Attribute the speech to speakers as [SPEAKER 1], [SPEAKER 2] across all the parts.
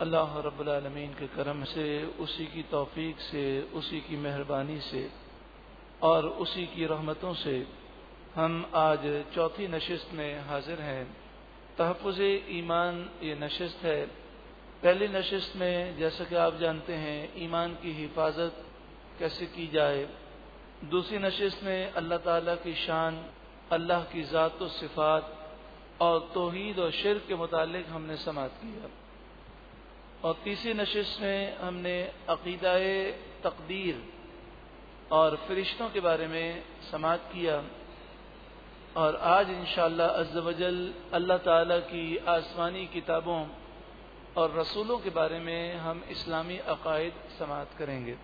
[SPEAKER 1] अल्लाह रब्बुल के करम से, उसी की तौफीक से, उसी की मेहरबानी से और उसी की रहमतों से हम आज चौथी नशिस्त में हाजिर हैं। तहफ़ ईमान ये नशिस्त है। पहली नशिस्त में, जैसा कि आप जानते हैं, ईमान की हिफाजत कैसे की जाए? दूसरी नशिस्त में अल्लाह ताला की शान, अल्लाह की ज़ात और तोहीद और शिर के मुतालिक हमने समात किया। और तीसरी नशिश में हमने अकीदाए तकदीर और फरिश्तों के बारे में समात किया। और आज इंशाल्लाह अज्जवजल अल्लाह ताला की आसमानी किताबों और रसूलों के बारे में हम इस्लामी अकायद समात करेंगे।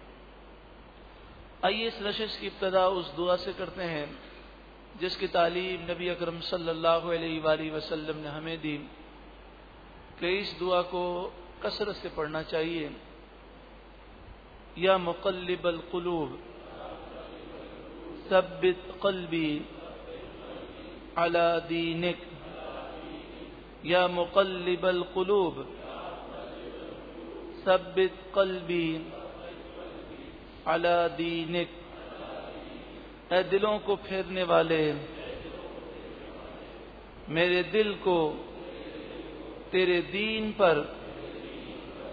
[SPEAKER 1] आइए इस नशिश की इब्तदा उस दुआ से करते हैं, जिसकी तालीम नबी अकरम सल्लल्लाहु अलैहि वसल्लम ने हमें दी, कि इस दुआ को कसरत से पढ़ना चाहिए। या मुकल्लिबल कुलूब सबित कल्बी अला दीनिक। या मुकल्लिबल कुलूब सबित कल्बी अला दीनिक। ए दिलों को फेरने वाले, मेरे दिल को तेरे दीन पर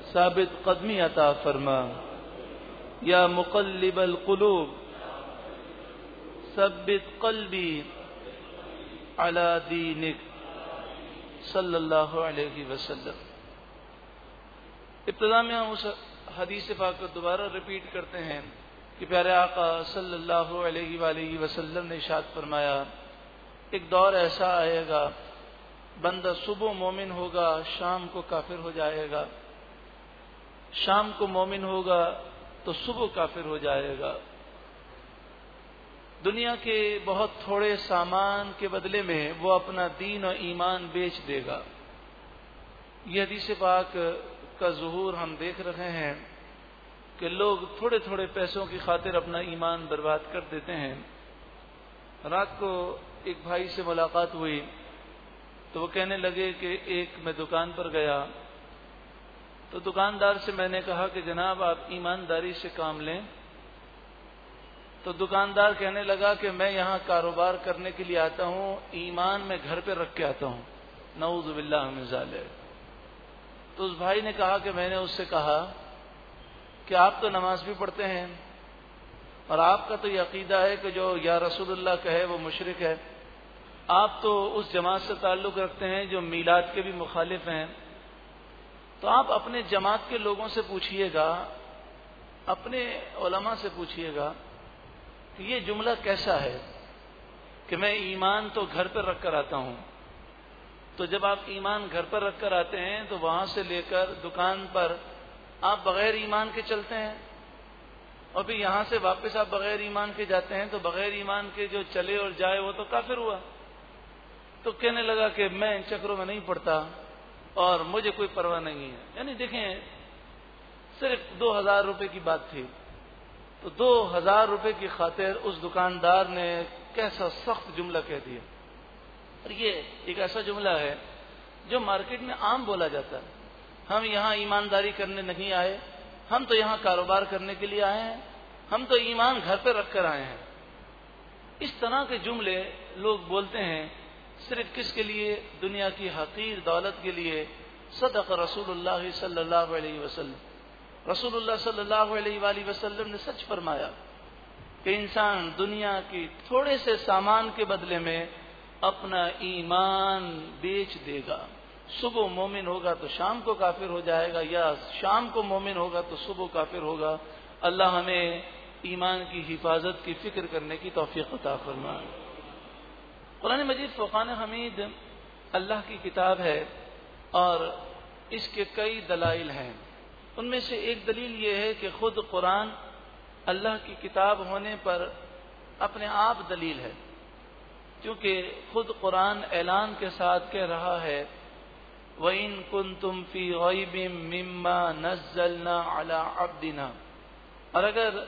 [SPEAKER 1] साबित कदमी अता फरमा। या मुकल्लिबल कुलूब सबित कल्बी अला दीनिक, सल्लल्लाहु अलैहि वसल्लम। इब्तदा में हम उस हदीस पाक को दोबारा रिपीट करते हैं कि प्यारे आका सल्लल्लाहु अलैहि वसल्लम ने इशाद फरमाया, एक दौर ऐसा आएगा, बंदा सुबह मोमिन होगा, शाम को काफिर हो जाएगा। शाम को मोमिन होगा तो सुबह काफिर हो जाएगा। दुनिया के बहुत थोड़े सामान के बदले में वो अपना दीन और ईमान बेच देगा। यह हदीस पाक का जहूर हम देख रहे हैं कि लोग थोड़े थोड़े पैसों की खातिर अपना ईमान बर्बाद कर देते हैं। रात को एक भाई से मुलाकात हुई तो वो कहने लगे कि एक मैं दुकान पर गया तो दुकानदार से मैंने कहा कि जनाब, आप ईमानदारी से काम लें। तो दुकानदार कहने लगा कि मैं यहाँ कारोबार करने के लिए आता हूँ, ईमान में घर पे रख के आता हूँ। नऊजुबिल्ला तो उस भाई ने कहा कि मैंने उससे कहा कि आप तो नमाज़ भी पढ़ते हैं और आपका तो यकीदा है कि जो या रसूलुल्लाह कहे वो मुशरक है। आप तो उस जमात से ताल्लुक़ रखते हैं जो मीलाद के भी मुखालिफ हैं। तो आप अपने जमात के लोगों से पूछिएगा, अपने ओलमा से पूछिएगा कि ये जुमला कैसा है कि मैं ईमान तो घर पर रख कर आता हूँ। तो जब आप ईमान घर पर रख कर आते हैं तो वहाँ से लेकर दुकान पर आप बगैर ईमान के चलते हैं। और फिर यहाँ से वापस आप बगैर ईमान के जाते हैं तो बगैर ईमान के जो चले और जाए, वो तो काफिर हुआ। तो कहने लगा कि मैं इन चक्रों में नहीं पड़ता। और मुझे कोई परवाह नहीं है। यानी देखें, सिर्फ़ दो हज़ार रुपए की बात थी। तो दो हज़ार रुपए की खातिर उस दुकानदार ने कैसा सख्त जुमला कह दिया। और ये एक ऐसा जुमला है, जो मार्केट में आम बोला जाता है। हम यहाँ ईमानदारी करने नहीं आए, हम तो यहाँ कारोबार करने के लिए आए हैं, हम तो ईमान घर पर रख कर आए हैं। इस तरह के जुमले लोग बोलते हैं सिर्फ़ किसके लिए? दुनिया की हकीर दौलत के लिए। सदक रसूलुल्लाह सल्लल्लाहु अलैहि वसल्लम। रसूलुल्लाह सल्लल्लाहु अलैहि ने सच फरमाया कि इंसान दुनिया की थोड़े से सामान के बदले में अपना ईमान बेच देगा। सुबह मोमिन होगा तो शाम को काफिर हो जाएगा, या शाम को मोमिन होगा तो सुबह काफिर होगा। अल्लाह हमें ईमान की हिफाजत की फ़िक्र करने की तोफीक अता फरमाए। कुरान मजीद फ़ुकान हमीद अल्लाह की किताब है और इसके कई दलाइल हैं। उनमें से एक दलील ये है कि खुद कुरान अल्लाह की किताब होने पर अपने आप दलील है, क्योंकि खुद कुरान ऐलान के साथ कह रहा है व इन कुन तुम फ़ी मिम्मा नजलना अला अब्दिना। और अगर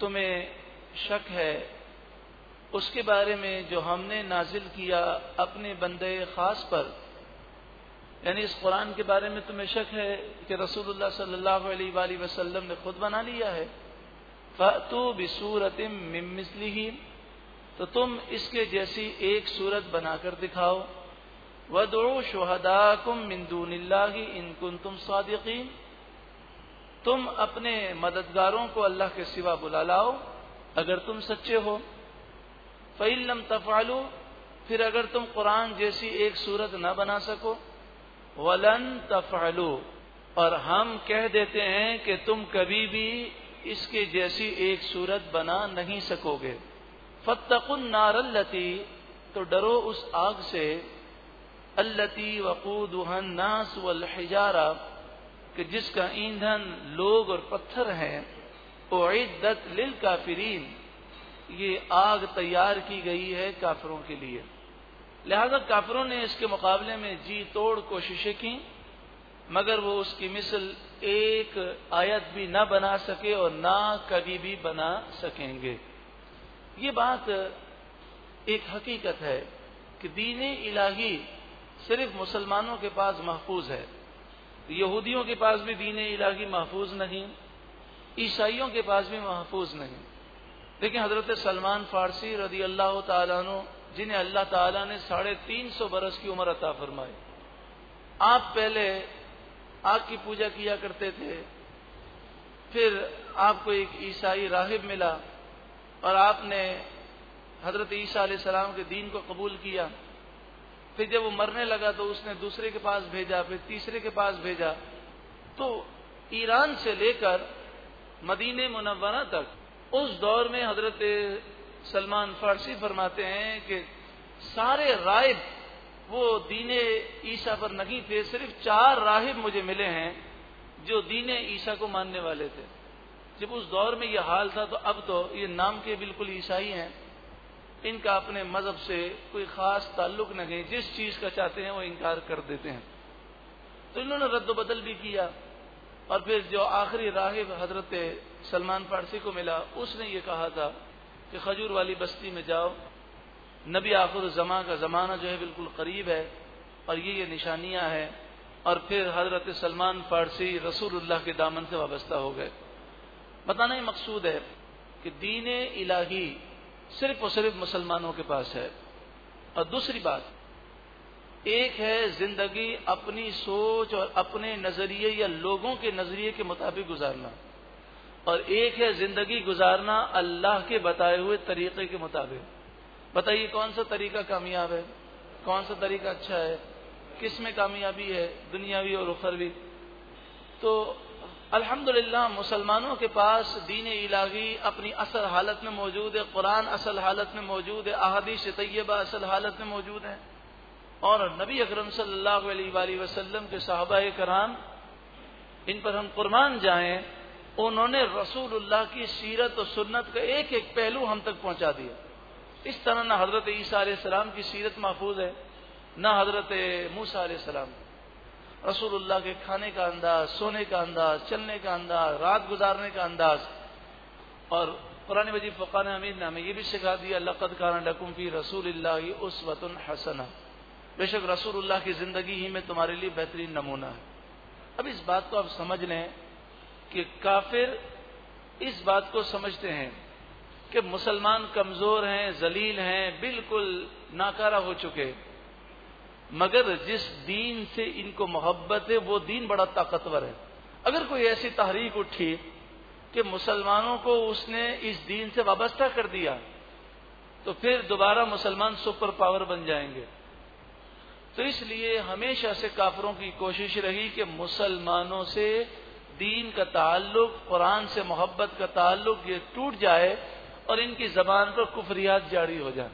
[SPEAKER 1] तुम्हें शक है उसके बारे में जो हमने नाजिल किया अपने बंदे खास पर, यानी इस कुरान के बारे में तुम्हें शक है कि रसूलुल्लाह सल्लल्लाहु अलैहि वसल्लम ने खुद बना लिया है। फ़तू बिसूरतिम मिसली ही तो तुम इसके जैसी एक सूरत बनाकर दिखाओ। वदो शुहदाकुम मिंदूनिल्लाही इनकुन तुम सादिकीन, तुम अपने मददगारों को अल्लाह के सिवा बुला लाओ, अगर तुम सच्चे हो। फ़ैलम तफ़ालू, फिर अगर तुम कुरान जैसी एक सूरत न बना सको। वलन तफ़ालू, और हम कह देते हैं कि तुम कभी भी इसके जैसी एक सूरत बना नहीं सकोगे। फतकुन नारल्लती तो डरो उस आग से। अल्लती वकूदहन नास वल हिजारा, कि जिसका ईंधन लोग और पत्थर हैं उद्दत लिल काफिरीन। ये आग तैयार की गई है काफरों के लिए। लिहाजा काफरों ने इसके मुकाबले में जी तोड़ कोशिशें की, मगर वो उसकी मिसल एक आयत भी न बना सके और ना कभी भी बना सकेंगे। ये बात एक हकीकत है कि दीन इलाही सिर्फ़ मुसलमानों के पास महफूज है। यहूदियों के पास भी दीन इलाही महफूज नहीं, ईसाइयों के पास भी महफूज नहीं। देखिए, हज़रत सलमान फारसी रदी अल्लाह तु जिन्हें अल्लाह ताला ने साढ़े तीन सौ बरस की उम्र अता फरमाई। आप पहले आग की पूजा किया करते थे, फिर आपको एक ईसाई राहिब मिला और आपने हज़रत ईसा सलाम के दीन को कबूल किया। फिर जब वो मरने लगा तो उसने दूसरे के पास भेजा, फिर तीसरे के पास भेजा। तो ईरान से लेकर मदीने मुनवरा तक उस दौर में हज़रत सलमान फारसी फरमाते हैं कि सारे राहिब, वो दीने ईसा पर नहीं थे, सिर्फ़ चार राहिब मुझे मिले हैं जो दीने ईसा को मानने वाले थे। जब उस दौर में यह हाल था तो अब तो ये नाम के बिल्कुल ईसाई हैं। इनका अपने मज़हब से कोई खास ताल्लुक नहीं जिस चीज़ का चाहते हैं वो इनकार कर देते हैं। तो इन्होंने रद्दबदल भी किया, और फिर जो आखिरी राहिब हज़रत सलमान फारसी को मिला। उसने ये कहा था कि खजूर वाली बस्ती में जाओ। नबी आखिर जमा का ज़माना जो है बिल्कुल करीब है और ये ये निशानियाँ हैं और फिर हज़रत सलमान फारसी रसूलुल्लाह के दामन से वाबस्ता हो गए। बताना ही मकसूद है कि दीन इलाही सिर्फ़ और सिर्फ़ मुसलमानों के पास है। और दूसरी बात, एक है ज़िंदगी अपनी सोच और अपने नज़रिए या लोगों के नज़रिए के मुताबिक गुजारना। और एक है ज़िंदगी गुजारना अल्लाह के बताए हुए तरीके के मुताबिक। बताइए, कौन सा तरीका कामयाब है? कौन सा तरीका अच्छा है? किसमें कामयाबी है, दुनियावी और उखरवी? तो अल्हम्दुलिल्लाह, मुसलमानों के पास दीन इलाही अपनी असल हालत में मौजूद है, कुरान असल हालत में मौजूद है, अहादीस तैयबा असल हालत में मौजूद है। और नबी अकरम सल्लल्लाहु अलैहि के साहबा कराम इन पर हम कुर्बान जाएँ उन्होंने रसूलुल्लाह की सीरत और सुन्नत का एक एक पहलू हम तक पहुँचा दिया। इस तरह न हज़रत ईसा सलाम की सीरत महफूज है, न हज़रत मूसा सलाम। रसूलुल्लाह के खाने का अंदाज, सोने का अंदाज, चलने का अंदाज, रात गुजारने का अंदाज। और पुरानी वजीब फ़ुकान अमीर ने हमें यह भी सिखा दिया, लक़द खान लकुम फ़ी रसूल उस वतन हसना। बेशक रसूलुल्लाह की ज़िंदगी ही में तुम्हारे लिए बेहतरीन नमूना है। अब इस बात को आप समझ लें कि काफिर इस बात को समझते हैं कि मुसलमान कमज़ोर हैं, जलील हैं, बिल्कुल नाकारा हो चुके मगर जिस दीन से इनको मोहब्बत है, वो दीन बड़ा ताकतवर है। अगर कोई ऐसी तहरीक उठी कि मुसलमानों को उसने इस दीन से वाबस्ता कर दिया तो फिर दोबारा मुसलमान सुपर पावर बन जाएँगे। तो इसलिए हमेशा से काफरों की कोशिश रही कि मुसलमानों से दीन का ताल्लुक, कुरान से मोहब्बत का ताल्लुक ये टूट जाए और इनकी जबान पर कुफरियात जारी हो जाए।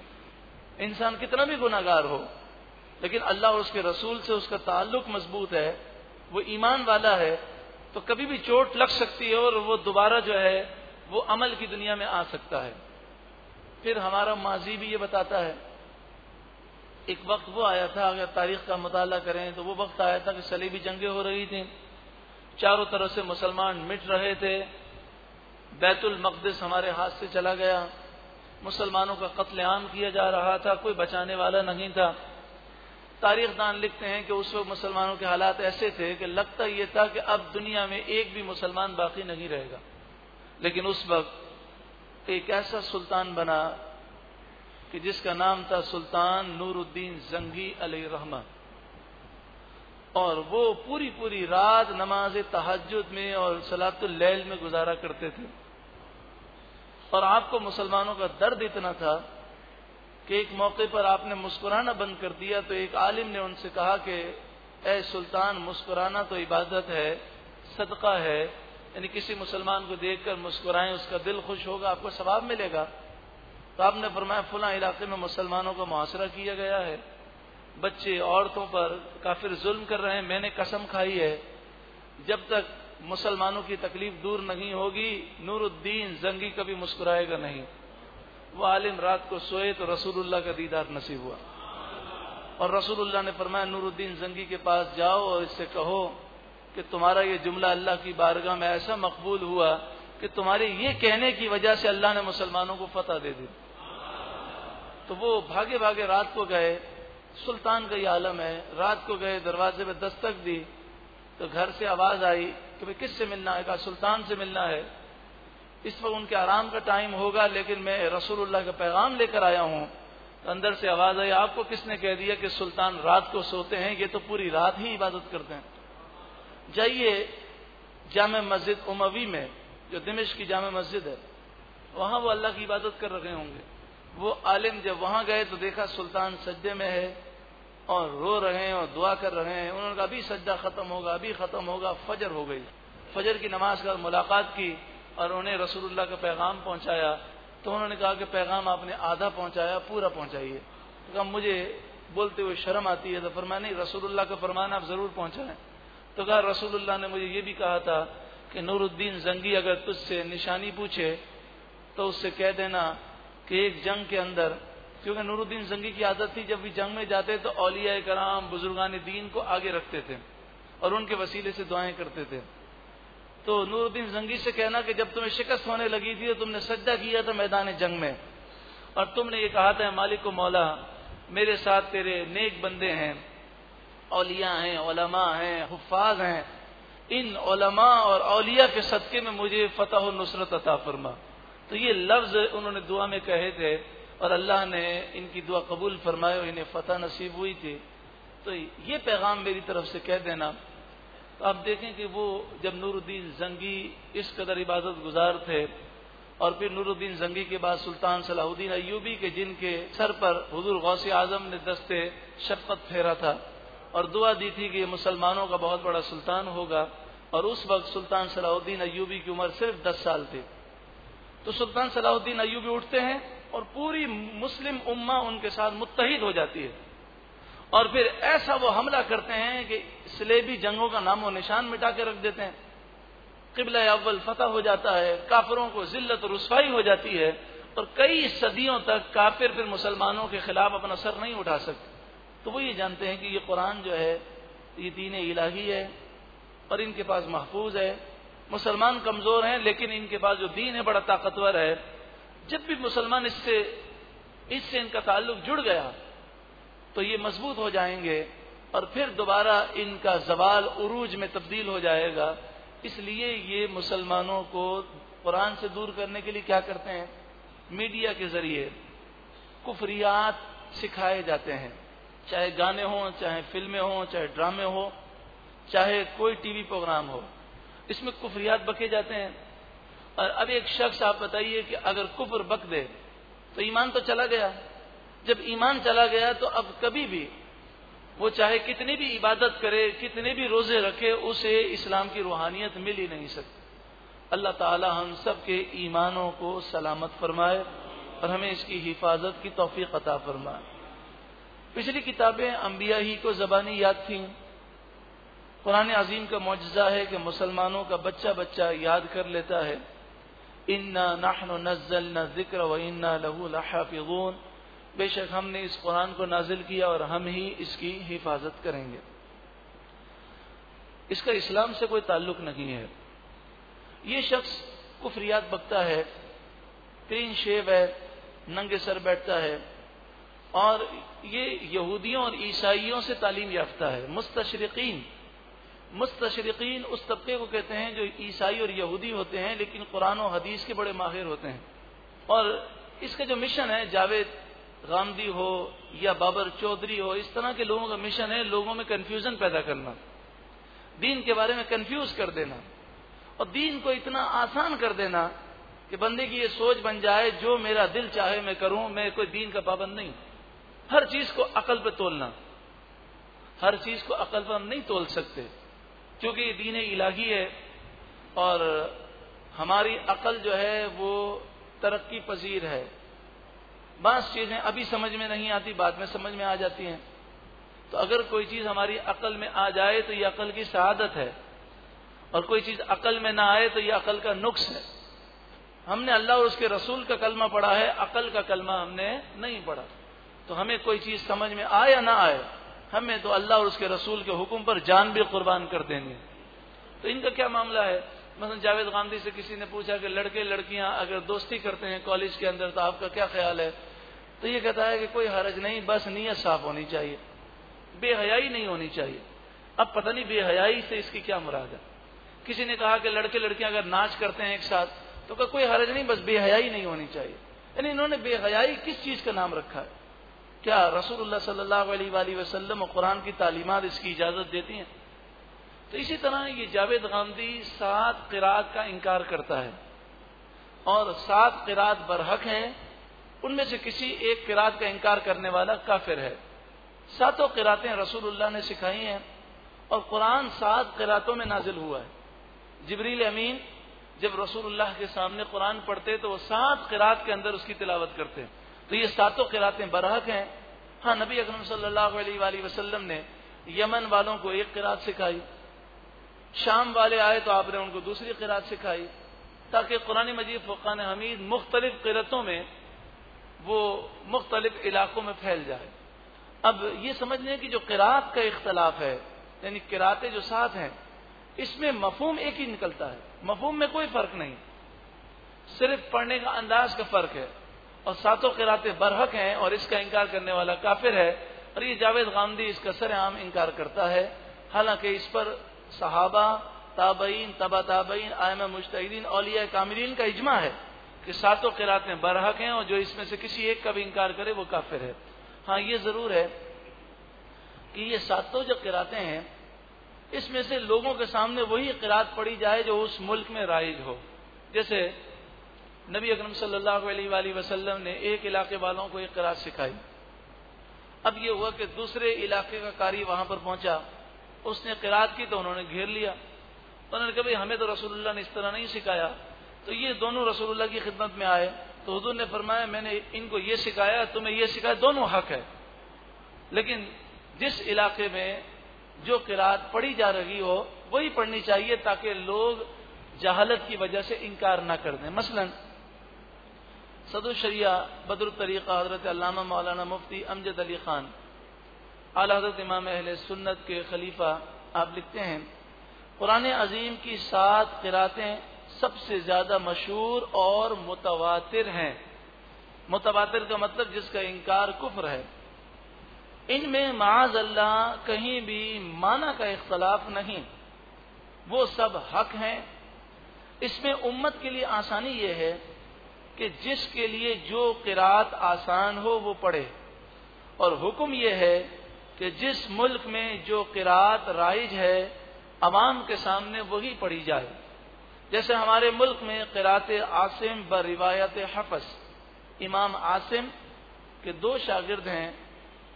[SPEAKER 1] इंसान कितना भी गुनागार हो, लेकिन अल्लाह और उसके रसूल से उसका ताल्लुक मज़बूत है, वो ईमान वाला है तो कभी भी चोट लग सकती है और वो दोबारा जो है, वो अमल की दुनिया में आ सकता है। फिर हमारा माजी भी ये बताता है, एक वक्त वो आया था, अगर तारीख का मुताला करें तो वो वक्त आया था कि सलीबी जंगें हो रही थी। चारों तरफ़ से मुसलमान मिट रहे थे। बैतुल मकदस हमारे हाथ से चला गया। मुसलमानों का कत्लेआम किया जा रहा था, कोई बचाने वाला नहीं था। तारीख दान लिखते हैं कि उस वक्त मुसलमानों के हालात ऐसे थे कि लगता यह था कि अब दुनिया में एक भी मुसलमान बाकी नहीं रहेगा। लेकिन उस वक्त एक ऐसा सुल्तान बना कि जिसका नाम था सुल्तान नूरुद्दीन जंगी अली रहमान। और वो पूरी पूरी रात नमाज़ तहजद में और सलातुल्लैल में गुजारा करते थे। और आपको मुसलमानों का दर्द इतना था कि एक मौके पर आपने मुस्कुराना बंद कर दिया तो एक आलिम ने उनसे कहा कि, ए सुल्तान, मुस्कुराना तो इबादत है, सदका है, यानी किसी मुसलमान को देखकर मुस्कुराएँ, उसका दिल खुश होगा, आपको सवाब मिलेगा? तो आपने फरमाया, फुला इलाके में मुसलमानों का मुआसरा किया गया है। बच्चे, औरतों पर काफिर जुल्म कर रहे हैं, मैंने कसम खाई है। जब तक मुसलमानों की तकलीफ़ दूर नहीं होगी, नूरुद्दीन जंगी कभी मुस्कुराएगा नहीं। वो आलिम रात को सोए तो रसूलुल्लाह का दीदार नसीब हुआ। और रसूलुल्लाह ने फरमाया, नूरुद्दीन जंगी के पास जाओ और इससे कहो कि तुम्हारा ये जुमला अल्लाह की बारगाह में ऐसा मकबूल हुआ कि तुम्हारे ये कहने की वजह से अल्लाह ने मुसलमानों को फतह दे दी। तो वो भागे भागे रात को गए सुल्तान का ये आलम है। रात को गए, दरवाजे में दस्तक दी तो घर से आवाज़ आई कि भाई किससे मिलना है? कहा, सुल्तान से मिलना है। इस वक्त उनके आराम का टाइम होगा, लेकिन मैं रसूलुल्लाह का पैगाम लेकर आया हूँ। तो अंदर से आवाज़ आई, आपको किसने कह दिया कि सुल्तान रात को सोते हैं? ये तो पूरी रात ही इबादत करते हैं। जाइए जाम मस्जिद उमवी में, जो दिमिश की जाम मस्जिद है, वहाँ वो अल्लाह की इबादत कर रहे होंगे। वो आलिम जब वहाँ गए तो देखा सुल्तान सज्जे में है और रो रहे हैं और दुआ कर रहे हैं, उन्होंने कहा, अभी सज्जा खत्म होगा, अभी खत्म होगा फजर हो गई। फजर की नमाज़ का मुलाकात की और उन्हें रसूलुल्लाह का पैगाम पहुँचाया। तो उन्होंने कहा कि पैगाम आपने आधा पहुँचाया, पूरा पहुंचाइए। तो कहा, मुझे बोलते हुए शर्म आती है तो फरमाया नहीं, रसूलुल्लाह का फरमान आप ज़रूर पहुंचाएँ। तो कहा, रसूलुल्लाह ने मुझे ये भी कहा था कि नूरुद्दीन जंगी अगर तुझसे निशानी पूछे तो उससे कह देना कि एक जंग के अंदर क्योंकि नूरुद्दीन जंगी की आदत थी, जब भी जंग में जाते तो औलिया कराम बुजुर्गान दीन को आगे रखते थे और उनके वसीले से दुआएँ करते थे। तो नूरुद्दीन जंगी से कहना कि जब तुम्हें शिकस्त होने लगी थी तो तुमने सज्जा किया था मैदान जंग में और तुमने ये कहा था मालिक को मौला, मेरे साथ तेरे नेक बंदे हैं, औलिया हैं ओलमा हैं, हफाज हैं। इन ओलमा और औलिया के सदक़े में मुझे फतह नुसरत अता फरमा। तो ये लफ्ज उन्होंने दुआ में कहे थे और अल्लाह ने इनकी दुआ कबूल फरमाए इन्हें फतह नसीब हुई थी। तो ये पैगाम मेरी तरफ़ से कह देना। तो आप देखें कि वो जब नूरुद्दीन जंगी इस कदर इबादत गुजार थे और फिर नूरुद्दीन जंगी के बाद सुल्तान सलाहुद्दीन अयूबी के जिनके सर पर हजूर गौसे आज़म ने दस्ते शपथ फेरा था और दुआ दी थी कि ये मुसलमानों का बहुत बड़ा सुल्तान होगा और उस वक्त सुल्तान सलाउद्दीन अयूबी की उम्र सिर्फ़ दस साल थी। तो सुल्तान सलाउद्दीन अयूबी उठते हैं और पूरी मुस्लिम उम्मा उनके साथ मुतहिद हो जाती है। और फिर ऐसा वो हमला करते हैं कि सलेबी जंगों का नामो निशान मिटा के रख देते हैं। किबला अव्वल फतह हो जाता है, काफिरों को जिल्लत रसवाई हो जाती है और कई सदियों तक काफिर फिर मुसलमानों के खिलाफ अपना सर नहीं उठा सकते। तो वो ये जानते हैं कि ये कुरान जो है, ये दीन इलाही है और इनके पास महफूज है। मुसलमान कमज़ोर हैं, लेकिन इनके पास जो दीन है, बड़ा ताकतवर है। जब भी मुसलमान इससे इससे इनका ताल्लुक जुड़ गया तो ये मज़बूत हो जाएँगे और फिर दोबारा इनका जवाल उरूज में तब्दील हो जाएगा। इसलिए ये मुसलमानों को कुरान से दूर करने के लिए क्या करते हैं? मीडिया के ज़रिए कुफरियात सिखाए जाते हैं। चाहे गाने हों, चाहे फ़िल्में हों, चाहे ड्रामे हो, चाहे कोई टीवी प्रोग्राम हो, इसमें कुफरियात बके जाते हैं। और अब एक शख्स आप बताइए कि अगर कुफर बक दे तो ईमान तो चला गया। जब ईमान चला गया तो अब कभी भी वो चाहे कितनी भी इबादत करे, कितने भी रोज़े रखे, उसे इस्लाम की रूहानियत मिल ही नहीं सकती। अल्लाह ताला हम सब के ईमानों को सलामत फरमाए और हमें इसकी हिफाजत की तोफ़ी अता फरमाए। पिछली किताबें अम्बिया ही को जबानी याद थी। कुरान अजीम का मुआजा है कि मुसलमानों का बच्चा बच्चा याद कर लेता है। इन्ना नाहन नजल न ज़िक्र व इन्ना लहू लहाफिगून बेशक हमने इस कुरान को नाजिल किया और हम ही इसकी हिफाजत करेंगे। इसका इस्लाम से कोई ताल्लुक नहीं है। ये शख्स कुफरियात बकता है क्लीन शेव है, नंगे सर बैठता है और ये यहूदियों और ईसाइयों से तालीम याफ्ता है। मुस्तशरकिन मुस्तशरकिन उस तबके को कहते हैं जो ईसाई और यहूदी होते हैं, लेकिन कुरान और हदीस के बड़े माहिर होते हैं। और इसका जो मिशन है, जावेद गांधी हो या बाबर चौधरी हो, इस तरह के लोगों का मिशन है लोगों में कंफ्यूजन पैदा करना, दीन के बारे में कंफ्यूज कर देना, और दीन को इतना आसान कर देना कि बंदे की ये सोच बन जाए, जो मेरा दिल चाहे मैं करूँ, मैं कोई दीन का पाबंद नहीं। हर चीज़ को अकल पे तोलना, हर चीज़ को अकल पर हम नहीं तोल सकते। क्योंकि दीन इलाही है और हमारी अकल जो है वो तरक्की पजीर है। बस चीज़ें अभी समझ में नहीं आती, बाद में समझ में आ जाती हैं। तो अगर कोई चीज़ हमारी अकल में आ जाए तो ये अकल की शहादत है और कोई चीज़ अकल में ना आए तो ये अकल का नुक्स है। हमने अल्लाह और उसके रसूल का कलमा पढ़ा है, अकल का कलमा हमने नहीं पढ़ा। तो हमें कोई चीज़ समझ में आए या ना आए? हमें तो अल्लाह और उसके रसूल के हुक्म पर जान भी कुर्बान कर देंगे। तो इनका क्या मामला है? मतलब जावेद गांधी से किसी ने पूछा कि लड़के लड़कियाँ अगर दोस्ती करते हैं कॉलेज के अंदर तो आपका क्या ख्याल है? तो ये कहता है कि कोई हरज नहीं, बस नीयत साफ़ होनी चाहिए। बेहयाई नहीं होनी चाहिए। अब पता नहीं बेहयाई से इसकी क्या मुराद है। किसी ने कहा कि लड़के लड़कियाँ अगर नाच करते हैं एक साथ तो कोई हरज नहीं, बस बेहयाई नहीं होनी चाहिए। यानी इन्होंने बेहयाई किस चीज़ का नाम रखा है? क्या रसूलुल्लाह सल्लल्लाहु अलैहि वसल्लम और कुरान की तालीमत इसकी इजाज़त देती हैं? तो इसी तरह ये जावेद गांधी सात किरात का इनकार करता है और सात किरात बरहक हैं। उनमें से किसी एक किरात का इनकार करने वाला काफिर है। सातों किरातें रसूलुल्लाह ने सिखाई हैं और कुरान सात किरातों में नाजिल हुआ है। जबरील अमीन जब रसूलुल्लाह के सामने कुरान पढ़ते तो वो सात किरात के अंदर उसकी तिलावत करते हैं। तो ये सातों किरातें बरहक हैं। हाँ नबी अकरम सल्लल्लाहु अलैहि वसल्लम ने यमन वालों को एक किरात सिखाई। शाम वाले आए तो आपने उनको दूसरी किरात सिखाई। ताकि कुरान मजीद फ़ुकान हमीद मुख्तलिफ़ किरतों में वो मुख्तलिफ़ इलाकों में फैल जाए। अब ये समझने की जो किरात का इख्तलाफ है, यानी किरातें जो साथ हैं, इसमें मफहूम एक ही निकलता है। मफहूम में कोई फ़र्क नहीं। सिर्फ़ पढ़ने का अंदाज का फ़र्क है। और सातों किराते बरहक हैं और इसका इनकार करने वाला काफिर है और ये जावेद गांधी इसका सरेआम इनकार करता है। हालाँकि इस पर सहाबा, ताबईन, तबा ताबईन, आयम मुश्तिन औलिया कामिलीन का इजमा है कि सातों किरातें बरहक हैं और जो इसमें से किसी एक का भी इनकार करे वो काफिर है। हाँ ये ज़रूर है कि ये सातों जो किरातें हैं, इसमें से लोगों के सामने वही किरात पड़ी जाए जो उस मुल्क में राइज हो। जैसे नबी अकरम सल्लल्लाहु अलैहि वसल्लम ने एक इलाके वालों को एक करार सिखाई। अब यह हुआ कि दूसरे इलाके का कारी वहाँ पर पहुँचा। उसने किरात की तो उन्होंने घेर लिया। उन्होंने कहा हमें तो रसूलुल्लाह ने इस तरह नहीं सिखाया। तो ये दोनों रसूलुल्लाह की खिदमत में आए। तो हजूर ने फरमाया, मैंने इनको ये सिखाया, तुम्हें ये सिखाया, दोनों हक है। लेकिन जिस इलाके में जो किरात पढ़ी जा रही हो, वही पढ़नी चाहिए ताकि लोग जहालत की वजह से इनकार ना कर दें। मसलन सदुशरिया बदर तरीक़ा हज़रत अल्लामा मौलाना मुफ्ती अमजद अली खान। आला हज़रत इमाम अहल सुन्नत के खलीफा, आप लिखते हैं, कुरान अजीम की सात किरातें सबसे ज़्यादा मशहूर और मुतवातिर हैं। मुतवातिर का मतलब जिसका इनकार कुफर है। इनमें माज अल्लाह कहीं भी माना का इख्तलाफ नहीं। वो सब हक हैं। इसमें उम्मत के लिए आसानी यह है कि जिसके लिए जो किरात आसान हो वो पढ़े। और हुक्म यह है कि जिस मुल्क में जो किरात राइज है, अवाम के सामने वही पढ़ी जाए। जैसे हमारे मुल्क में किरात आसिम ब रिवायत हफस, इमाम आसिम के दो शागिर्द हैं,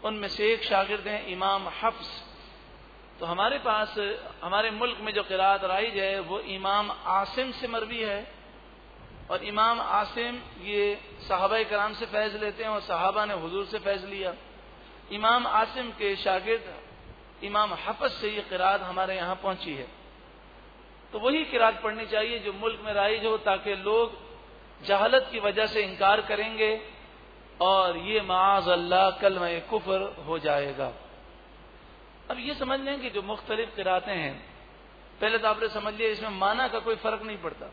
[SPEAKER 1] उनमें से एक शागिर्द हैं इमाम हफ्स। तो हमारे पास, हमारे मुल्क में जो किरात राइज है, वो इमाम आसिम से मरवी है। और इमाम आसिम ये साहबा कराम से फैज लेते हैं और साहबा ने हुजूर से फैज लिया। इमाम आसिम के शागिर्द, इमाम हफस से ये किरात हमारे यहाँ पहुँची है। तो वही किरात पढ़नी चाहिए जो मुल्क में राइज हो ताकि लोग जहालत की वजह से इनकार करेंगे और ये माज अल्लाह कल में कुफर हो जाएगा। अब ये समझ लें कि जो मुख्तलिफ़ किरातें हैं, पहले तो आपने समझ लिया इसमें माना का कोई फ़र्क नहीं पड़ता।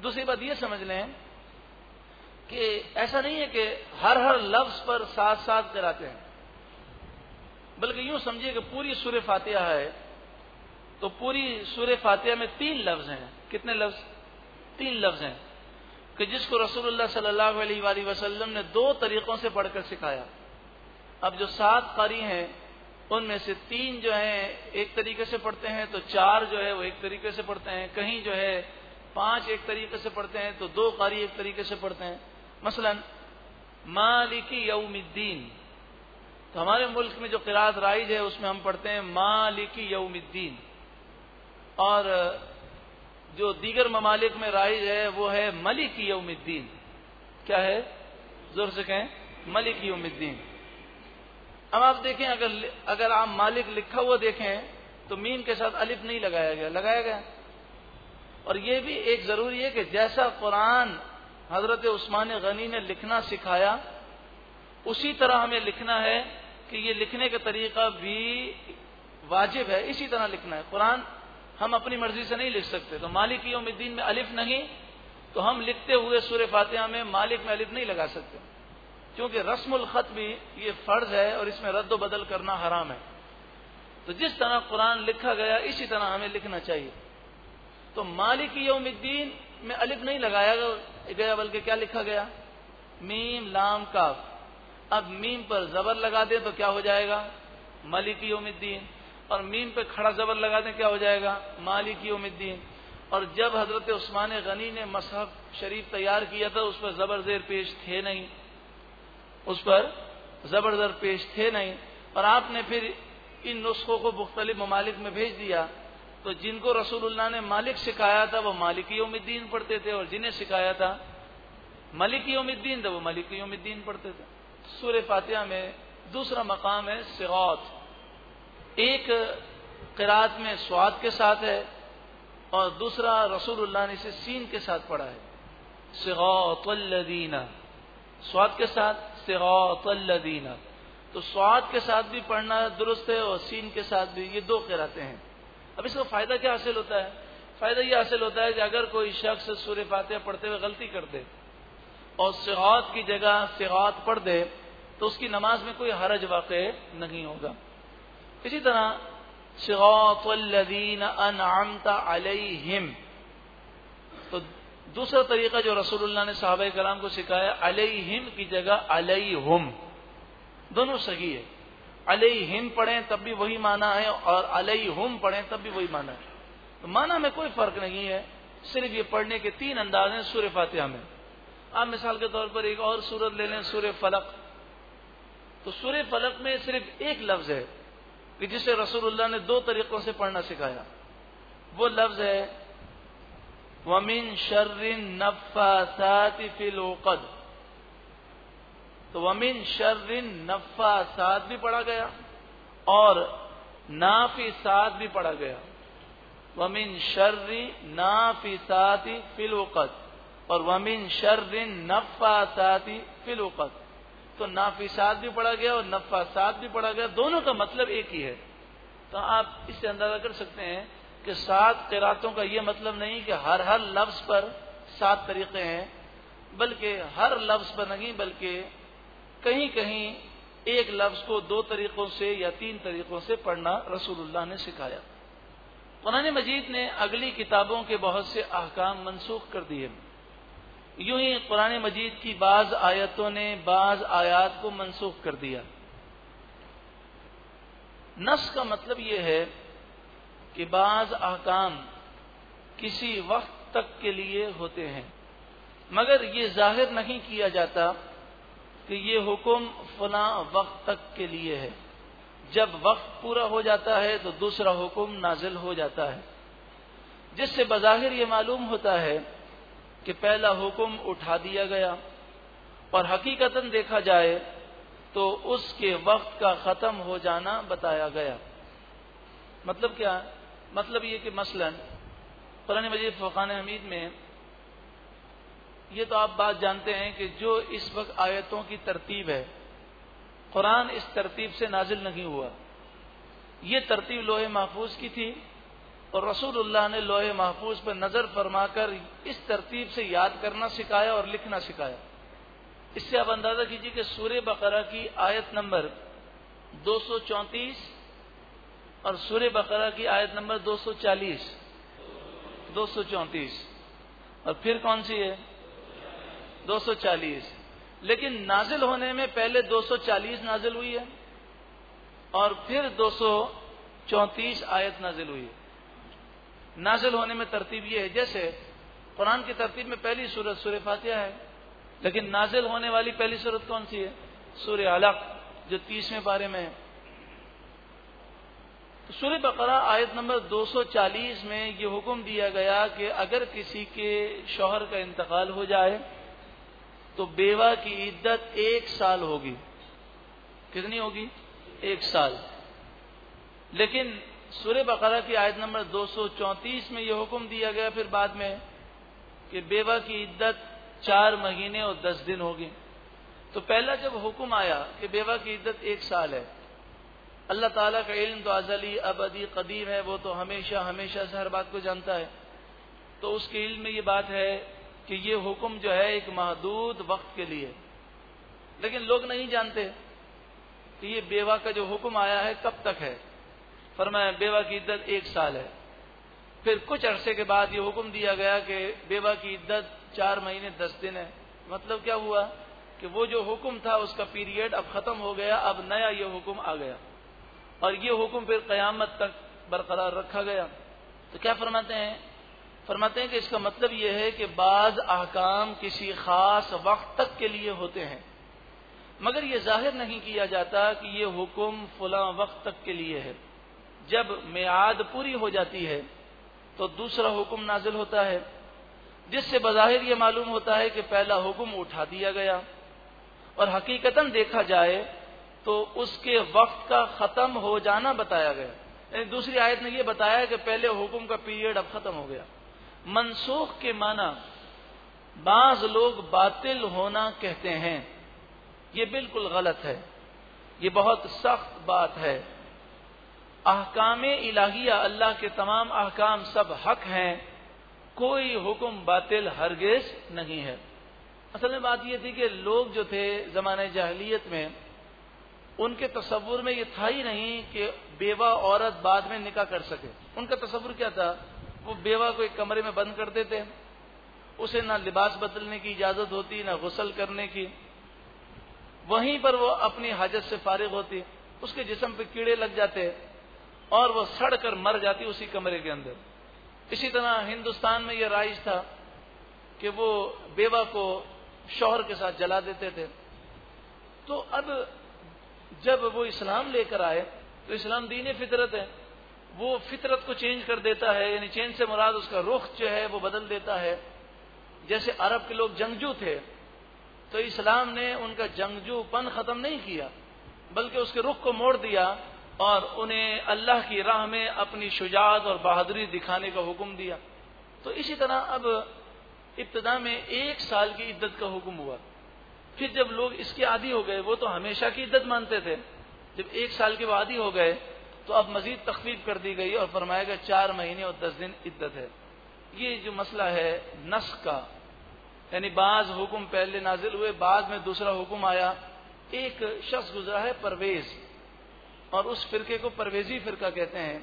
[SPEAKER 1] दूसरी बात ये समझ लें कि ऐसा नहीं है कि हर हर लफ्ज पर साथ साथ कराते हैं। बल्कि यूँ समझिए कि पूरी सुर फातिहा है तो पूरी सुर फातिहा में तीन लफ्ज हैं। कितने लफ्ज? तीन लफ्ज हैं। कि जिसको रसूलुल्लाह सल्लल्लाहु अलैहि ने दो तरीकों से पढ़कर सिखाया। अब जो सात कारी हैं, उनमें से तीन जो है, एक तरीके से पढ़ते हैं तो चार जो है वो एक तरीके से पढ़ते हैं। कहीं जो है पाँच एक तरीके से पढ़ते हैं तो दो कारी एक तरीके से पढ़ते हैं। मसलन, मालिकी यौमिद्दीन। तो हमारे मुल्क में जो किरात राइज है, उसमें हम पढ़ते हैं मालिकी यौमिद्दीन। और, जो दीगर ममालिक में राइज है, वो है मलिकी यौमिद्दीन। क्या है? ज़ोर से कहें, मलिकी यौमिद्दीन। अब आप देखें, अगर अगर आप मालिक लिखा हुआ देखें तो मीम के साथ अलिफ नहीं लगाया गया। लगाया गया? और ये भी एक ज़रूरी है कि जैसा कुरान हज़रत उस्मान गनी ने लिखना सिखाया, उसी तरह हमें लिखना है कि ये लिखने का तरीका भी वाजिब है, इसी तरह लिखना है। कुरान हम अपनी मर्ज़ी से नहीं लिख सकते। तो मालिक योमुद्दीन में अलिफ नहीं तो हम लिखते हुए सूर्य फातिहा में मालिक में अलिफ नहीं लगा सकते। क्योंकि रस्मुल खत भी ये फ़र्ज़ है और इसमें रद्द बदल करना हराम है। तो जिस तरह कुरान लिखा गया, इसी तरह हमें लिखना चाहिए। तो मालिक यौमुद्दीन में अलिफ नहीं लगाया गया बल्कि क्या लिखा गया? मीम, लाम, काफ। अब मीम पर जबर लगा दें तो क्या हो जाएगा? मालिक यौमुद्दीन। और मीम पे खड़ा जबर लगा दें क्या हो जाएगा? मालिक यौमुद्दीन। और जब हज़रत उस्मान गनी ने मसहब शरीफ तैयार किया था, उस पर जबर जेर पेश थे नहीं। उस पर जबर जर पेश थे नहीं। और आपने फिर इन नुस्खों को मुख्तलिफ़ ममालिक में भेज दिया। तो जिनको रसूलुल्लाह ने मालिक सिखाया था, वो मालिक योमुद्दीन पढ़ते थे और जिन्हें सिखाया था मलिक योमुद्दीन था वो मलिक योमुद्दीन पढ़ते थे। सूर्य फातिहा में दूसरा मकाम है सिगौत एक किरात में स्वाद के साथ है और दूसरा रसूलुल्लाह ने इसे सीन के साथ पढ़ा है। सिगौतल्लदीना स्वाद के साथ सिगौतल्लदीना तो स्वाद के साथ भी पढ़ना दुरुस्त है और सीन के साथ भी ये दो किराते हैं। अब इसका फ़ायदा क्या हासिल होता है? फ़ायदा यह हासिल होता है कि अगर कोई शख्स सूर्य फातिहा पढ़ते हुए गलती कर दे और सिगात की जगह सिगात पढ़ दे तो उसकी नमाज़ में कोई हरज वाक़ नहीं होगा। इसी तरह सिगातल्लदीन अनआमता अलैहिम तो दूसरा तरीका जो रसूलुल्लाह ने साहब कलाम को सिखाया, अलैहिम की जगह अलैहुम दोनों सही है। अलई हिम पढ़ें तब भी वही माना है और अलई हम पढ़ें तब भी वही माना है। तो माना में कोई फ़र्क नहीं है, सिर्फ़ ये पढ़ने के तीन अंदाज हैं सूर्य फातिहा में। आप मिसाल के तौर पर एक और सूरत ले लें सूर्य फलक। तो सूर्य फलक में सिर्फ़ एक लफ्ज है कि जिसे रसूलुल्लाह ने दो तरीकों से पढ़ना सिखाया। वो लफ्ज है, वमिन शर्रिन नफ़ासात फिल तो वमिन शर्रिन नफ़ासात भी पढ़ा गया और नाफिसात भी पढ़ा गया। वमिन शर्री नाफिसाती फिल उकद और वमिन शर्रिन नफ़ासाती फिल उकद तो नाफिसात भी पढ़ा गया और नफ़ासात भी पढ़ा गया, दोनों का मतलब एक ही है। तो आप इससे अंदाज़ा कर सकते हैं कि सात किरातों का यह मतलब नहीं कि हर हर लफ्ज पर सात तरीके हैं, बल्कि हर लफ्ज पर नहीं, बल्कि कहीं कहीं एक लफ्ज को दो तरीकों से या तीन तरीकों से पढ़ना रसूलुल्लाह ने सिखाया। कुरान मजीद ने अगली किताबों के बहुत से अहकाम मनसूख कर दिए। यूँ ही कुरान मजीद की बाज आयतों ने बाज आयात को मनसूख कर दिया। नस का मतलब यह है कि बाज अहकाम किसी वक्त तक के लिए होते हैं, मगर ये ज़ाहिर नहीं किया जाता कि ये हुक्म फला वक्त तक के लिए है। जब वक्त पूरा हो जाता है तो दूसरा हुक्म नाजिल हो जाता है। जिससे बज़ाहिर ये मालूम होता है कि पहला हुक्म उठा दिया गया और हकीकतन देखा जाए तो उसके वक्त का ख़त्म हो जाना बताया गया। मतलब क्या? मतलब ये कि मसलन कुरान मजीद फ़ुकान हमीद में ये तो आप बात जानते हैं कि जो इस वक्त आयतों की तरतीब है, कुरान इस तरतीब से नाजिल नहीं हुआ। ये तरतीब लोहे महफूज की थी और रसूलुल्लाह ने लोहे महफूज पर नज़र फरमाकर इस तरतीब से याद करना सिखाया और लिखना सिखाया। इससे आप अंदाज़ा कीजिए कि सूर्य बकरा की आयत नंबर 234 और सूर्य बकरा की आयत नंबर 240 234 और फिर कौन सी है? 240 लेकिन नाजिल होने में पहले 240 नाजिल हुई है, और फिर 234 आयत नाजिल हुई है। नाजिल होने में तरतीब यह है, जैसे कुरान की तरतीब में पहली सूरत सूर्य फातिहा है, लेकिन नाजिल होने वाली पहली सूरत कौन सी है? सूर्य अलग जो तीसवें बारे में है। तो सूर्य बकरा आयत नंबर 240 में ये हुक्म दिया गया कि अगर किसी के शोहर का इंतकाल हो जाए तो बेवा की इद्दत एक साल होगी। कितनी होगी? एक साल। लेकिन सूर्य बकरा की आयत नंबर 234 में यह हुक्म दिया गया, फिर बाद में कि बेवा की इद्दत चार महीने और दस दिन होगी। तो पहला जब हुक्म आया कि बेवा की इद्दत एक साल है, अल्लाह ताला का इल्म तो अजली, अबदी, कदीम है, वो तो हमेशा हमेशा से हर बात को जानता है। तो उसके इल्म में ये बात है कि ये हुक्म जो है एक महदूद वक्त के लिए। लेकिन लोग नहीं जानते कि ये बेवा का जो हुक्म आया है कब तक है। फरमाया, बेवा की इद्दत एक साल है। फिर कुछ अरसे के बाद ये हुक्म दिया गया कि बेवा की इद्दत चार महीने, दस दिन है। मतलब क्या हुआ कि वो जो हुक्म था, उसका पीरियड अब खत्म हो गया, अब नया ये हुक्म आ गया। और ये हुक्म फिर कयामत तक बरकरार रखा गया। तो क्या फरमाते हैं? फरमाते हैं कि इसका मतलब यह है कि बाज अहकाम किसी खास वक्त तक के लिए होते हैं। मगर यह ज़ाहिर नहीं किया जाता कि यह हुक्म फुला वक्त तक के लिए है। जब मियाद पूरी हो जाती है तो दूसरा हुक्म नाजिल होता है, जिससे बज़ाहिर यह मालूम होता है कि पहला हुक्म उठा दिया गया। और हकीकतन देखा जाए तो उसके वक्त का खत्म हो जाना बताया गया। दूसरी आयत ने यह बताया कि पहले हुक्म का पीरियड अब खत्म हो गया। मनसूख के माना बाज लोग बातिल होना कहते हैं। ये बिल्कुल गलत है। ये बहुत सख्त बात है। अहकाम इलाहिया, अल्लाह के तमाम अहकाम सब हक हैं। कोई हुक्म बातिल हरगिज नहीं है। असल में बात यह थी कि लोग जो थे जमाने जाहलीत में, उनके तस्वुर में यह था ही नहीं कि बेवा औरत बाद में निकाह कर सके। उनका तस्वुर क्या था? वो बेवा को एक कमरे में बंद कर देते हैं। उसे ना लिबास बदलने की इजाज़त होती, ना गुसल करने की। वहीं पर वो अपनी हाजत से फारिग होती, उसके जिसम पे कीड़े लग जाते हैं और वो सड़ कर मर जाती उसी कमरे के अंदर। इसी तरह हिंदुस्तान में यह राइज था कि वो बेवा को शोहर के साथ जला देते थे। तो अब जब वो इस्लाम लेकर आए तो इस्लाम दीन फितरत है। वो फितरत को चेंज कर देता है, यानी चेंज से मुराद उसका रुख जो है वो बदल देता है। जैसे अरब के लोग जंगजू थे तो इस्लाम ने उनका जंगजूपन खत्म नहीं किया, बल्कि उसके रुख को मोड़ दिया और उन्हें अल्लाह की राह में अपनी शुजात और बहादुरी दिखाने का हुक्म दिया। तो इसी तरह अब इब्तदा में एक साल की इद्दत का हुक्म हुआ। फिर जब लोग इसके आदि हो गए, वो तो हमेशा की इद्दत मानते थे। जब एक साल के वो आदि हो गए तो अब मजीद तखफीफ कर दी गई और फरमाया गया चार महीने और दस दिन इद्दत है। ये जो मसला है नस का, यानी बाज हुक्म पहले नाजिल हुए, बाद में दूसरा हुक्म आया। एक शख्स गुजरा है परवेज, और उस फिरके को परवेजी फिरका कहते हैं,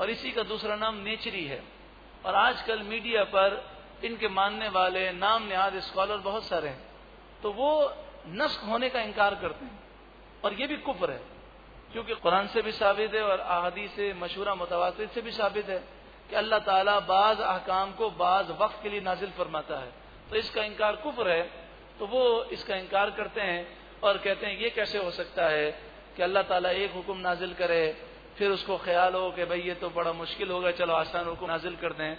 [SPEAKER 1] और इसी का दूसरा नाम नेचरी है। और आजकल मीडिया पर इनके मानने वाले, नाम निहाद स्कॉलर बहुत सारे हैं तो वो नस्क होने का इनकार करते हैं, और ये भी कुफर है। क्योंकि कुरान से भी साबित है और आहदी से, मशहूरा, मुतवातिर से भी साबित है कि अल्लाह ताला बाज अहकाम को बाज वक्त के लिए नाजिल फरमाता है। तो इसका इनकार कुफर है तो वो इसका इनकार करते हैं और कहते हैं, ये कैसे हो सकता है कि अल्लाह ताला एक हुक्म नाजिल करे, फिर उसको ख्याल हो कि भाई ये तो बड़ा मुश्किल होगा चलो आसान हुक्म नाजिल कर दें।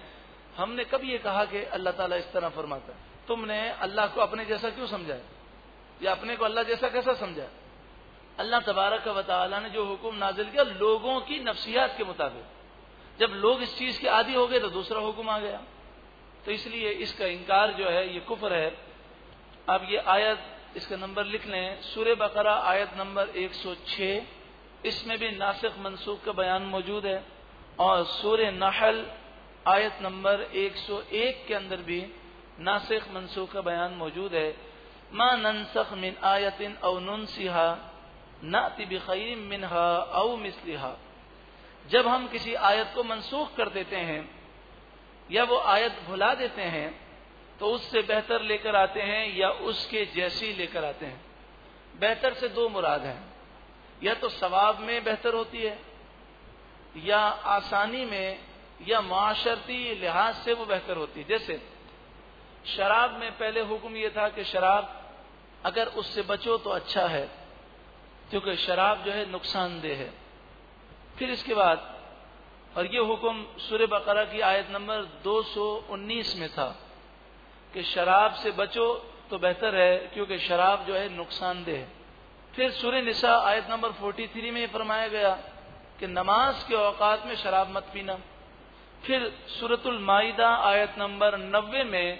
[SPEAKER 1] हमने कब ये कहा कि अल्लाह ताला इस तरह फरमाता है? तुमने अल्लाह को अपने जैसा क्यों समझा या अपने को अल्लाह जैसा कैसा समझा अल्लाह तबारक वाली ने जो हुक्म नाजिल किया, लोगों की नफ्सियात के मुताबिक। जब लोग इस चीज़ के आदि हो गए तो दूसरा हुक्म आ गया। तो इसलिए इसका इनकार जो है, ये कुफर है। अब ये आयत, इसका नंबर लिख लें। सूर्य बकरा आयत नंबर 106 इसमें भी नासिक मनसूख का बयान मौजूद है। और सूर्य नहल आयत नंबर 101 के अंदर भी नासिक मनसूख का बयान मौजूद है। माँ ननसख मिन आयतिन अव सिहा नाति बिखैर मिनहा अव मिसलिहा। जब हम किसी आयत को मनसूख कर देते हैं, या वो आयत भुला देते हैं तो उससे बेहतर लेकर आते हैं, या उसके जैसी लेकर आते हैं। बेहतर से दो मुराद हैं। या तो सवाब में बेहतर होती है, या आसानी में, या माशरती लिहाज से वो बेहतर होती है। जैसे, शराब में पहले हुक्म यह था कि शराब अगर उससे बचो तो अच्छा है। क्योंकि शराब जो है नुकसानदेह है। फिर इसके बाद, और ये हुक्म सूर्य बकरा की आयत नंबर 219 में था कि शराब से बचो तो बेहतर है, क्योंकि शराब जो है नुकसानदेह है। फिर सूर्य निशा आयत नंबर 43 में फरमाया गया कि नमाज़ के औकात में शराब मत पीना। फिर सूरतुल माइदा आयत नंबर 90 में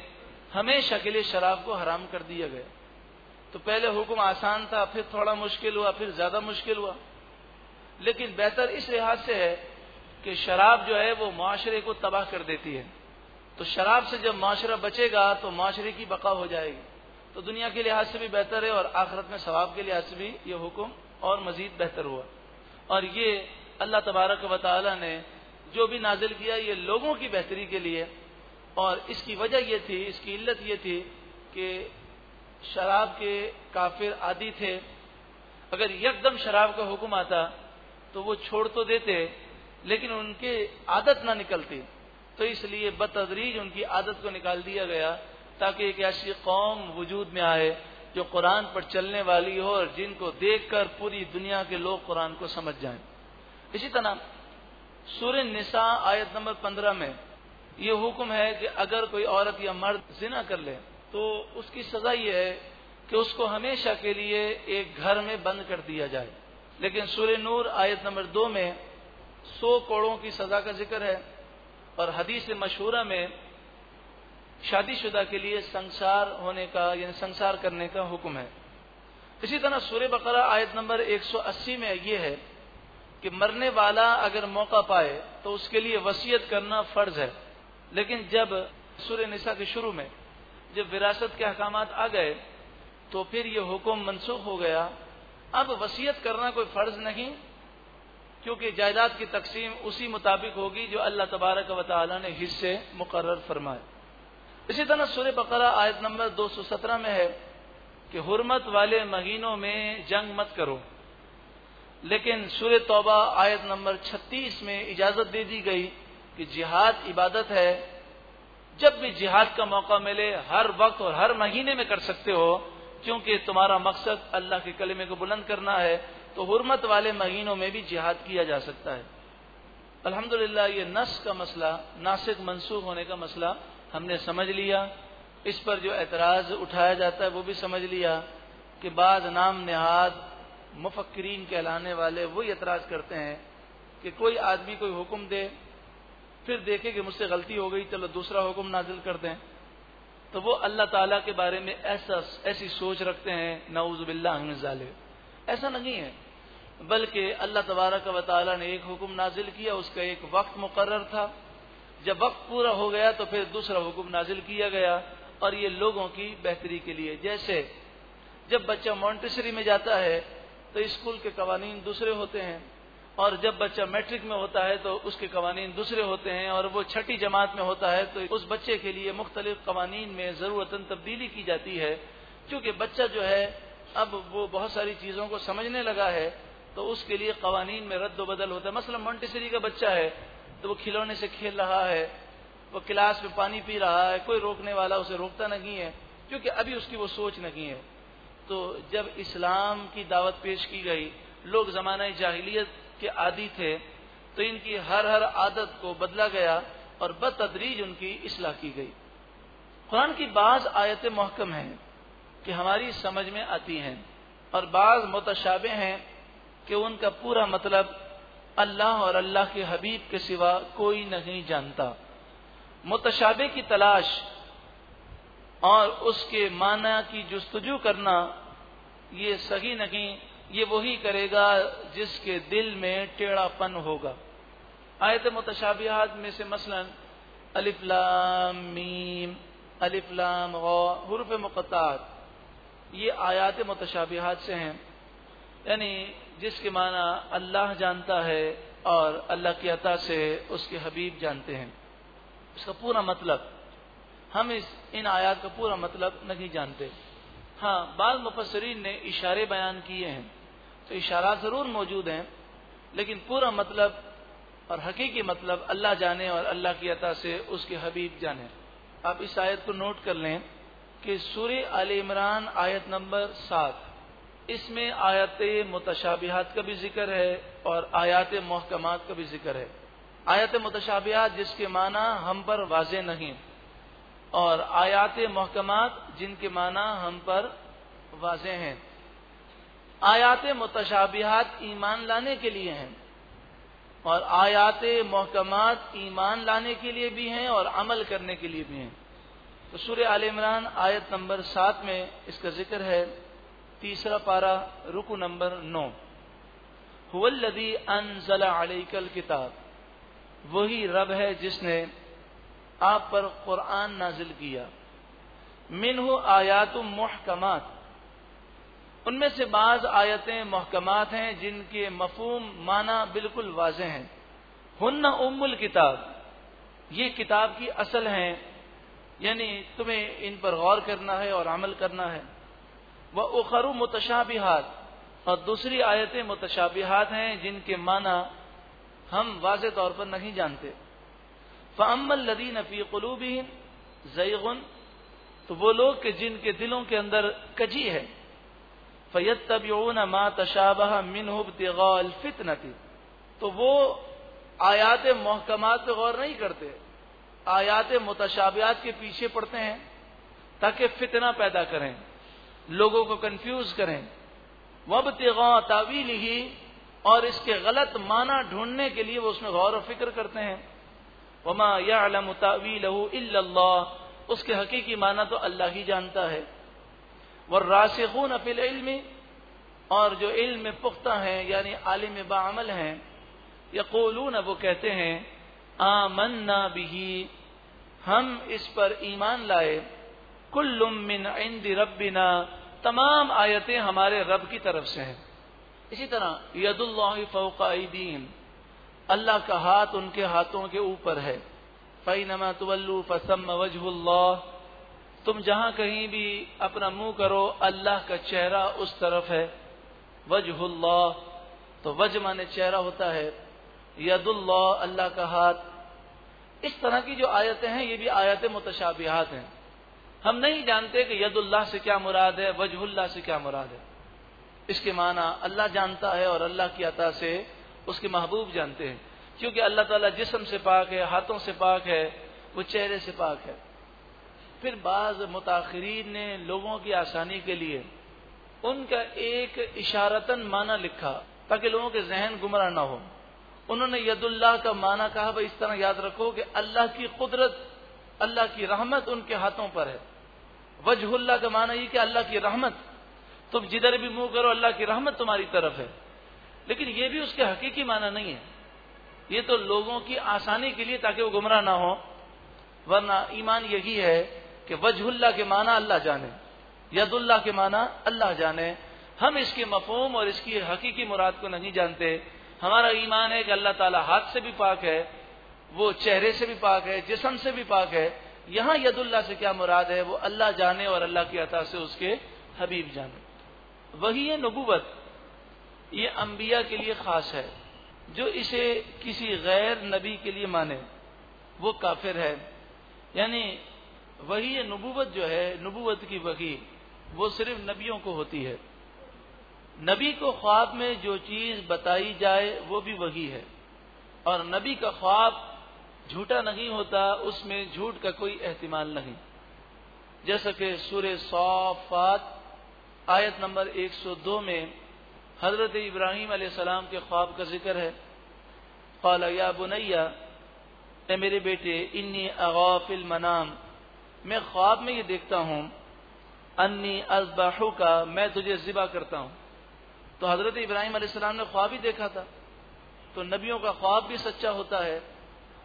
[SPEAKER 1] हमेशा के लिए शराब को हराम कर दिया गया। तो पहले हुक्म आसान था, फिर थोड़ा मुश्किल हुआ, फिर ज़्यादा मुश्किल हुआ। लेकिन बेहतर इस लिहाज से है कि शराब जो है वो माशरे को तबाह कर देती है। तो शराब से जब माशरा बचेगा तो माशरे की बका हो जाएगी। तो दुनिया के लिहाज से भी बेहतर है और आखिरत में सवाब के लिहाज से भी ये हुक्म और मजीद बेहतर हुआ। और ये अल्लाह तबारक वाली ने जो भी नाजिल किया, ये लोगों की बेहतरी के लिए। और इसकी वजह यह थी, इसकी इल्लत ये थी कि शराब के काफिर आदि थे अगर यकदम शराब का हुक्म आता तो वो छोड़ तो देते, लेकिन उनके आदत ना निकलती तो इसलिए बतदरीज उनकी आदत को निकाल दिया गया, ताकि एक ऐसी कौम वजूद में आए, जो कुरान पर चलने वाली हो और जिनको देखकर पूरी दुनिया के लोग कुरान को समझ जाएँ। इसी तरह सूर्य निसा आयत नंबर पंद्रह में ये हुक्म है कि अगर कोई औरत या मर्द जिना कर ले तो उसकी सजा यह है कि उसको हमेशा के लिए एक घर में बंद कर दिया जाए। लेकिन सूर्य नूर आयत नंबर दो में सौ कोड़ों की सजा का ज़िक्र है और हदीस मशहूरा में शादीशुदा के लिए संसार होने का, यानी संसार करने का हुक्म है। इसी तरह सूर्य बकरा आयत नंबर 180 में यह है कि मरने वाला अगर मौका पाए तो उसके लिए वसीयत करना फ़र्ज़ है। लेकिन जब सूर्य निशा के शुरू में जब विरासत के अहकाम आ गए तो फिर यह हुक्म मनसूख हो गया। अब वसीयत करना कोई फ़र्ज़ नहीं, क्योंकि जायदाद की तकसीम उसी मुताबिक होगी जो अल्लाह तबारक व ने हिस्से मुकर फरमाए। इसी तरह सूर्य बकरा आयत नंबर 217 में है कि हुरमत वाले महीनों में जंग मत करो। लेकिन सूर्य तौबा आयत नंबर 36 में इजाज़त दे दी गई कि जिहाद इबादत है जब भी जिहाद का मौका मिले, हर वक्त और हर महीने में कर सकते हो, क्योंकि तुम्हारा मकसद अल्लाह के कलमे को बुलंद करना है तो हुरमत वाले महीनों में भी जिहाद किया जा सकता है। अल्हम्दुलिल्लाह, ये नस का मसला, नासिक मनसूख होने का मसला हमने समझ लिया। इस पर जो एतराज़ उठाया जाता है, वो भी समझ लिया कि बाद नाम नहाद मुफक्रीन कहलाने वाले वो एतराज़ करते हैं कि कोई आदमी कोई हुक्म दे फिर देखे कि मुझसे गलती हो गई, चलो दूसरा हुक्म नाजिल कर दें तो वो अल्लाह ताला के बारे में ऐसा, ऐसी सोच रखते हैं नऊज़बिल्लाजाल ऐसा नहीं है, बल्कि अल्लाह तबारक व ताली ने एक हुक्म नाजिल किया, उसका एक वक्त मुकर्र था। जब वक्त पूरा हो गया तो फिर दूसरा हुक्म नाजिल किया गया, और ये लोगों की बेहतरी के लिए। जैसे, जब बच्चा मॉन्टेसरी में जाता है तो स्कूल के कवानीन दूसरे होते हैं। और जब बच्चा मैट्रिक में होता है तो उसके कवानीन दूसरे होते हैं और वो छठी जमात में होता है तो उस बच्चे के लिए मुख्तलिफ़ कवानीन में ज़रूरता तब्दीली की जाती है। क्योंकि बच्चा जो है, अब वो बहुत सारी चीज़ों को समझने लगा है तो उसके लिए कवानीन में रद्द बदल होता है। मसला मॉन्टेसरी का बच्चा है तो वो खिलौने से खेल रहा है, वो क्लास में पानी पी रहा है, कोई रोकने वाला उसे रोकता नहीं है, क्योंकि अभी उसकी वो सोच नहीं है। तो जब इस्लाम की दावत पेश की गई, लोग जमाना जाहिलियत के आदि थे तो इनकी हर हर आदत को बदला गया और बतदरीज उनकी इसलाह की गई। कुरान की बाज आयत महकम हैं कि हमारी समझ में आती हैं और बाज मुतशाबे हैं कि उनका पूरा मतलब अल्लाह और अल्लाह के हबीब के सिवा कोई नहीं जानता। मुतशाबे की तलाश और उसके माना की जस्तजू करना, ये सही नहीं ये वही करेगा जिसके दिल में टेढ़ापन होगा। आयत मुतशाबियात में से मसलन अलिफ्लाम मीम अलिफ्लाम हरूफ मुकतात ये आयात मुतशाबियात से हैं। यानी जिसके माना अल्लाह जानता है और अल्लाह की अता से उसके हबीब जानते हैं। इसका पूरा मतलब हम इस, इन आयात का पूरा मतलब नहीं जानते। हाँ बाल मुफसरीन ने इशारे बयान किए हैं। तो इशारा ज़रूर मौजूद हैं, लेकिन पूरा मतलब और हकीकी मतलब अल्लाह जाने और अल्लाह की अता से उसके हबीब जाने। आप इस आयत को नोट कर लें कि सूर्य अल इमरान आयत नंबर सात, इसमें आयात मुतशाबिहात का भी ज़िक्र है और आयात महकमात का भी ज़िक्र है। आयत मुतशाबिहात जिसके माना हम पर वाजे नहीं, और आयात महकमात जिनके माना हम पर वाजे हैं। आयात मुतशाबिहात ईमान लाने के लिए हैं और आयात महकमात ईमान लाने के लिए भी हैं और अमल करने के लिए भी हैं। तो सूर्य आल इमरान आयत नंबर सात में इसका ज़िक्र है। तीसरा पारा रुकु नंबर नौ। हुवल्लदी अनजला अलैकल किताब। वही रब है जिसने आप पर कुरान नाजिल किया। मिनहु आयात महकमात। उनमें से बाज आयतें महकमात हैं जिनके मफहूम माना बिल्कुल वाजे हैं। हन्ना उम्मुल किताब, ये किताब की असल हैं, यानी तुम्हें इन पर गौर करना है और अमल करना है। वह उखरु मुतशाबिहात, और दूसरी आयतें मुतशाबिहात हैं जिनके माना हम वाज तौर पर नहीं जानते। फ़ामल लदी नफ़ी कलूबी जयगुन तो वो लोग के जिनके दिलों के अंदर कजी है। फैत तबून मा तशाबह मिन फितनती। तो वो आयात महकमात पर गौर नहीं करते। आयात मुतशाबियात के पीछे पड़ते हैं, ताकि फितना पैदा करें, लोगों को कंफ्यूज करें। वब तावील ही और इसके गलत माना ढूँढने के लिए वो उसमें गौर और फ़िक्र करते हैं। वमा यालम तावील उसके हकीकी माना तो अल्लाह ही जानता है। वह राशिकून अफिल इल्म और जो इल्म में पुख्ता हैं यानी आलिम बामल हैं यकूलून वो कहते हैं आमन्ना बिही हम इस पर ईमान लाए कुल्लुम मिन इंद रबिना तमाम आयतें हमारे रब की तरफ़ से हैं इसी तरह यदुल्लाह फ़ौक़ीन अल्लाह का हाथ उनके हाथों के ऊपर है फ़ैनमा तुवल्लू फसम वजहुल्लाह तुम जहाँ कहीं भी अपना मुँह करो, अल्लाह का चेहरा उस तरफ़ है। वजहुल्लाह तो वज माने चेहरा होता है। यदुल्लाह, अल्लाह का हाथ। इस तरह की जो आयतें हैं, ये भी आयतें मुतशाबिहात हैं। हम नहीं जानते कि यदुल्लाह से क्या मुराद है, वजहुल्लाह से क्या मुराद है। इसके माना अल्लाह जानता है और अल्लाह की अता से उसके महबूब जानते हैं। क्योंकि अल्लाह ताला जिसम से पाक है, हाथों से पाक है, वो चेहरे से पाक है। फिर बाज मुताखरीन ने लोगों की आसानी के लिए उनका एक इशारतन माना लिखा, ताकि लोगों के जहन गुमराह ना हो। उन्होंने यदुल्लाह का माना कहा, भाई इस तरह याद रखो कि अल्लाह की कुदरत, अल्लाह की रहमत उनके हाथों पर है। वजहुल्ला का माना ये कि अल्लाह की रहमत, तुम जिधर भी मुँह करो, अल्लाह की रहमत तुम्हारी तरफ़ है। लेकिन ये भी उसके हकीकी माना नहीं है। ये तो लोगों की आसानी के लिए ताकि वो गुमराह ना हो, वरना ईमान यही है कि वजहुल्ला के माना अल्लाह जाने, यदुल्ला के माना अल्लाह जाने। हम इसके मफहम और इसकी हकीकी मुराद को नहीं जानते। हमारा ईमान है कि अल्लाह ताला हाथ से भी पाक है, वो चेहरे से भी पाक है, जिसम से भी पाक है। यहाँ यदुल्ला से क्या मुराद है? वो अल्लाह जाने और अल्लाह की अता से उसके हबीब जाने। वही है नबूवत, ये अंबिया के लिए खास है। जो इसे किसी गैर नबी के लिए माने, वो काफिर है। यानी वही नबूवत जो है, नबूवत की वही, वो सिर्फ़ नबियों को होती है। नबी को ख्वाब में जो चीज़ बताई जाए, वो भी वही है। और नबी का ख्वाब झूठा नहीं होता, उसमें झूठ का कोई एहतमाल नहीं। जैसा कि सूर्य सौफात, आयत नंबर 102 में हज़रत इब्राहिम सलाम के ख्वाब का ज़िक्र है। कौला, या बुनैया मेरे बेटे, इन्नी अगाफिल मनाम मैं ख्वाब में ये देखता हूँ, अन्नी अजबाहू का मैं तुझे जिबा करता हूँ। तो हज़रत इब्राहिम सलाम ने ख्वाब ही देखा था। तो नबियों का ख्वाब भी सच्चा होता है।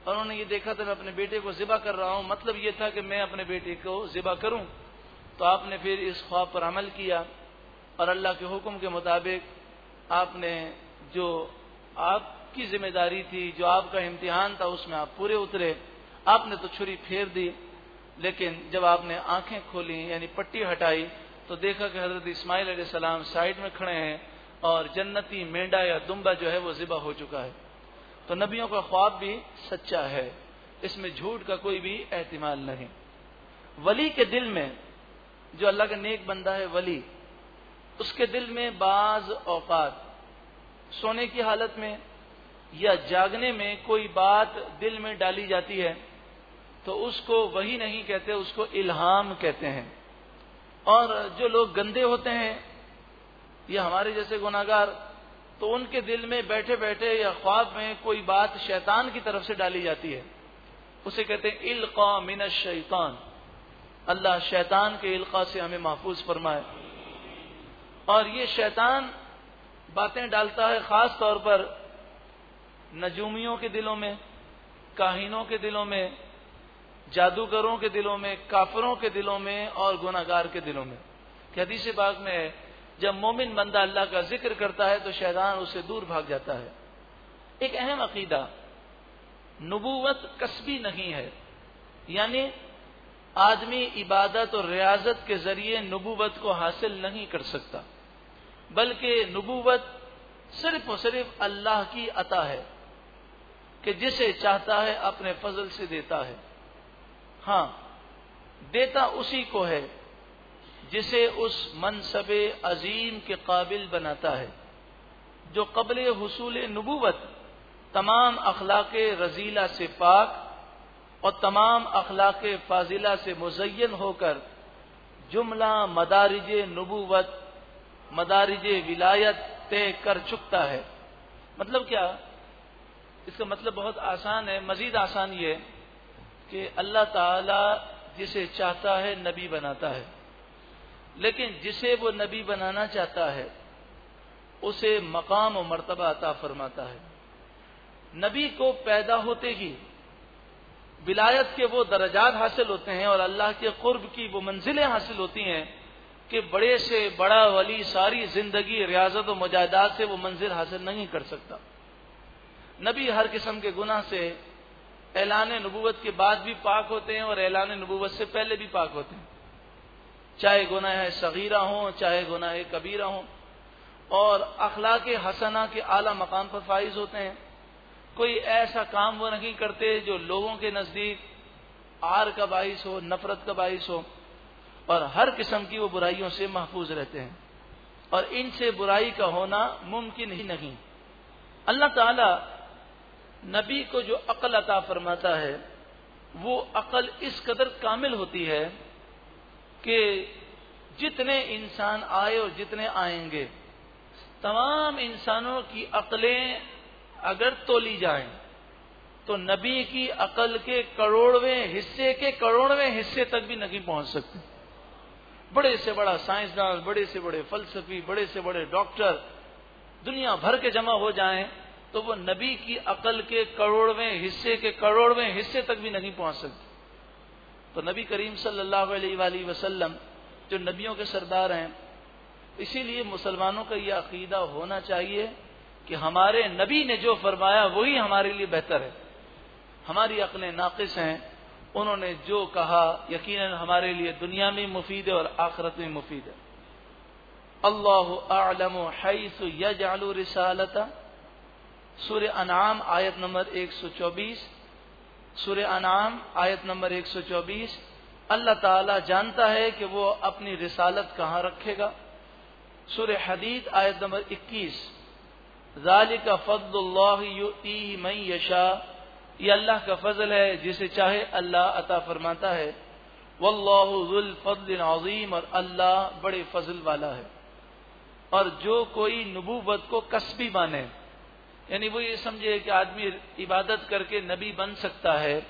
[SPEAKER 1] और उन्होंने ये देखा था, मैं अपने बेटे को जिबा कर रहा हूँ। मतलब ये था कि मैं अपने बेटे को जिबा करूँ। तो आपने फिर इस ख्वाब पर अमल किया और अल्लाह के हुक्म के मुताबिक आपने जो आपकी ज़िम्मेदारी थी, जो आपका इम्तिहान था, उसमें आप पूरे उतरे। आपने तो छुरी फेर दी। लेकिन जब आपने आँखें खोली, यानी पट्टी हटाई तो देखा कि हज़रत इस्माइल सलाम साइड में खड़े हैं और जन्नती मेंढा या दुम्बा जो है वो जिबा हो चुका है। तो नबियों का ख्वाब भी सच्चा है, इसमें झूठ का कोई भी एहतमाल नहीं। वली के दिल में, जो अल्लाह का नेक बंदा है वली, उसके दिल में बाज औकात, सोने की हालत में या जागने में कोई बात दिल में डाली जाती है तो उसको वही नहीं कहते, उसको इल्हाम कहते हैं। और जो लोग गंदे होते हैं, या हमारे जैसे गुनागार तो उनके दिल में बैठे बैठे या ख्वाब में कोई बात शैतान की तरफ़ से डाली जाती है। उसे कहते हैं, इल्का मिन शैतान। अल्लाह शैतान के इल्का से हमें महफूज फरमाए। और ये शैतान बातें डालता है खास तौर पर नजूमियों के दिलों में, काहिनों के दिलों में जादूगरों के दिलों में, काफरों के दिलों में और गुनागार के दिलों में। हदीस बाग में जब मोमिन बंदा अल्लाह का ज़िक्र करता है तो शैतान उससे दूर भाग जाता है। एक अहम अकीदा, नबूवत कस्बी नहीं है। यानी, आदमी इबादत और रियाजत के ज़रिए नबूवत को हासिल नहीं कर सकता। बल्कि नबूवत सिर्फ़ और सिर्फ़ अल्लाह की अता है, कि जिसे चाहता है, अपने फजल से देता है। हाँ, देता उसी को है, जिसे उस मनसब अजीम के काबिल बनाता है, जो कबल हसूल नबूवत, तमाम अखलाक रजीला से पाक और तमाम अखलाक फाजिला से मुजयन होकर जुमला मदारिज नबूवत, मदारिज विलायत तय कर चुकता है। मतलब क्या? इसका मतलब बहुत आसान है, मजीद आसान ये कि अल्लाह ताला जिसे चाहता है नबी बनाता है। लेकिन जिसे वो नबी बनाना चाहता है, उसे मकाम और मर्तबा अता फरमाता है। नबी को पैदा होते ही विलायत के वो दर्जात हासिल होते हैं और अल्लाह के कुर्ब की वो मंजिलें हासिल होती हैं कि बड़े से बड़ा वली सारी ज़िंदगी रियाजत और मुजाहिदात से वो मंजिल हासिल नहीं कर सकता। नबी हर किस्म के गुनाह से ऐलान नबूवत के बाद भी पाक होते हैं और ऐलान नबूवत से पहले भी पाक होते हैं। चाहे गुनाह सगीरा हो, चाहे गुनाह कबीरा हो। और अखलाक हसना के आला मकाम पर फाइज होते हैं। कोई ऐसा काम वो नहीं करते जो लोगों के नज़दीक आर का बाइस हो, नफरत का बाइस हो। और हर किस्म की वो बुराइयों से महफूज रहते हैं। और इनसे बुराई का होना मुमकिन ही नहीं। अल्लाह ताला नबी को जो अकल अता फरमाता है, वो अकल इस कदर कामिल होती है कि जितने इंसान आए और जितने आएँगे, तमाम इंसानों की अकलें अगर तोली जाएँ तो नबी की अकल के करोड़वें हिस्से के करोड़वें हिस्से तक भी नहीं पहुँच सकते। बड़े से बड़ा साइंसदान, बड़े से बड़े फलसफी, बड़े से बड़े डॉक्टर दुनिया भर के जमा हो जाएँ तो वो नबी की अकल के करोड़वें हिस्से के करोड़वें हिस्से तक भी नहीं पहुँच सकते। तो नबी करीम सल्लल्लाहु अलैहि वसल्लम जो नबियों के सरदार हैं, इसीलिए मुसलमानों का यह अकीदा होना चाहिए कि हमारे नबी ने जो फरमाया वही हमारे लिए बेहतर है। हमारी अकलें नाकिस हैं, उन्होंने जो कहा, यकीनन हमारे लिए दुनिया में मुफीद है और आखरत में मुफीद है। अल्लाह आलम यजालू रिसालता। सूर्य अनाम, आयत नंबर 124 सूर्य अनाम, आयत नंबर 124 अल्लाह ताला जानता है कि वो अपनी रिसालत कहाँ रखेगा। सूर्य हदीद, आयत नंबर 21 जालिका फजल्लाही मई यशा। ये अल्लाह का फजल है, जिसे चाहे अल्लाह अता फरमाता है। वल्लाहुल फजल और अल्लाह बड़े फजल वाला है। और जो कोई नबूबत को कस्बी माने यानी वो ये समझे कि आदमी इबादत करके नबी बन सकता है,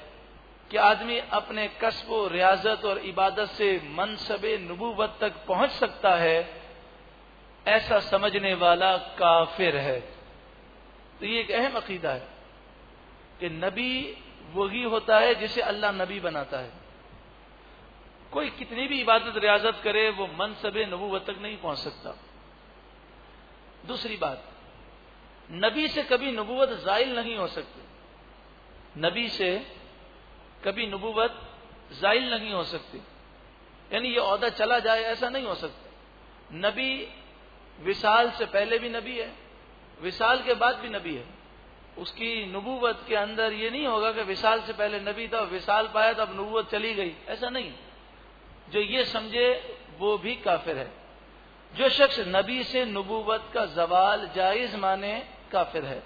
[SPEAKER 1] कि आदमी अपने कस्ब, रियाजत और इबादत से मनसब नबूवत तक पहुँच सकता है, ऐसा समझने वाला काफिर है। तो ये एक अहम अकीदा है कि नबी वही होता है जिसे अल्लाह नबी बनाता है। कोई कितनी भी इबादत, रियाजत करे, वो मनसब नबूवत तक नहीं पहुँच सकता। दूसरी बात नबी से कभी नबूवत जायल नहीं हो सकती। नबी से कभी नबूवत जायल नहीं हो सकती। यानी ये अहदा चला जाए, ऐसा नहीं हो सकता। नबी विशाल से पहले भी नबी है, विशाल के बाद भी नबी है। उसकी नबूवत के अंदर ये नहीं होगा कि विशाल से पहले नबी था, विशाल पाया तो अब नबूवत चली गई। ऐसा नहीं। जो ये समझे, वो भी काफिर है। जो शख्स नबी से नबूवत का जवाल जायज़ माने काफिर है।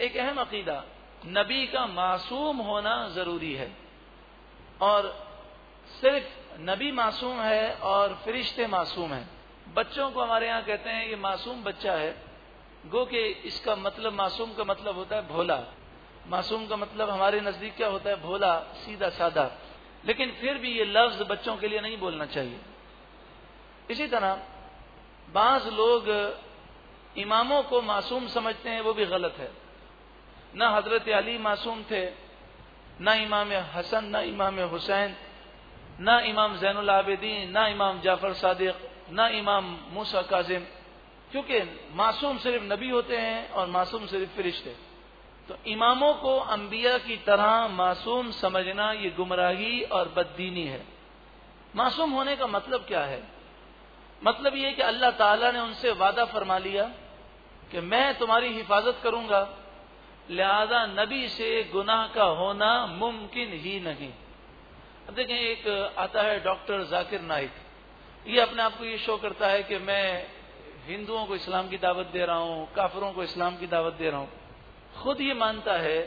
[SPEAKER 1] एक अहम अकीदा, नबी का मासूम होना ज़रूरी है। और सिर्फ़ नबी मासूम है और फरिश्ते मासूम हैं। बच्चों को हमारे यहाँ कहते हैं कि मासूम बच्चा है। गो के इसका मतलब मासूम का मतलब होता है भोला। मासूम का मतलब हमारे नज़दीक क्या होता है? भोला, सीधा साधा। लेकिन फिर भी ये लफ्ज बच्चों के लिए नहीं बोलना चाहिए। इसी तरह, बाज लोग इमामों को मासूम समझते हैं, वो भी गलत है। न हज़रत अली मासूम थे, न इमाम हसन, न इमाम हुसैन, न इमाम जैनुल आबिदीन, न इमाम जाफ़र सादिक, न इमाम मूसा काजिम। क्योंकि मासूम सिर्फ़ नबी होते हैं और मासूम सिर्फ़ फरिश्ते। तो इमामों को अंबिया की तरह मासूम समझना ये गुमराही और बददीनी है। मासूम होने का मतलब क्या है? मतलब ये कि अल्लाह ताला ने उनसे वादा फरमा लिया कि मैं तुम्हारी हिफाजत करूँगा। लिहाजा नबी से गुनाह का होना मुमकिन ही नहीं। अब देखें, एक आता है डॉक्टर जाकिर नाइक। ये अपने आप को ये शो करता है कि मैं हिंदुओं को इस्लाम की दावत दे रहा हूँ, काफरों को इस्लाम की दावत दे रहा हूँ। खुद ये मानता है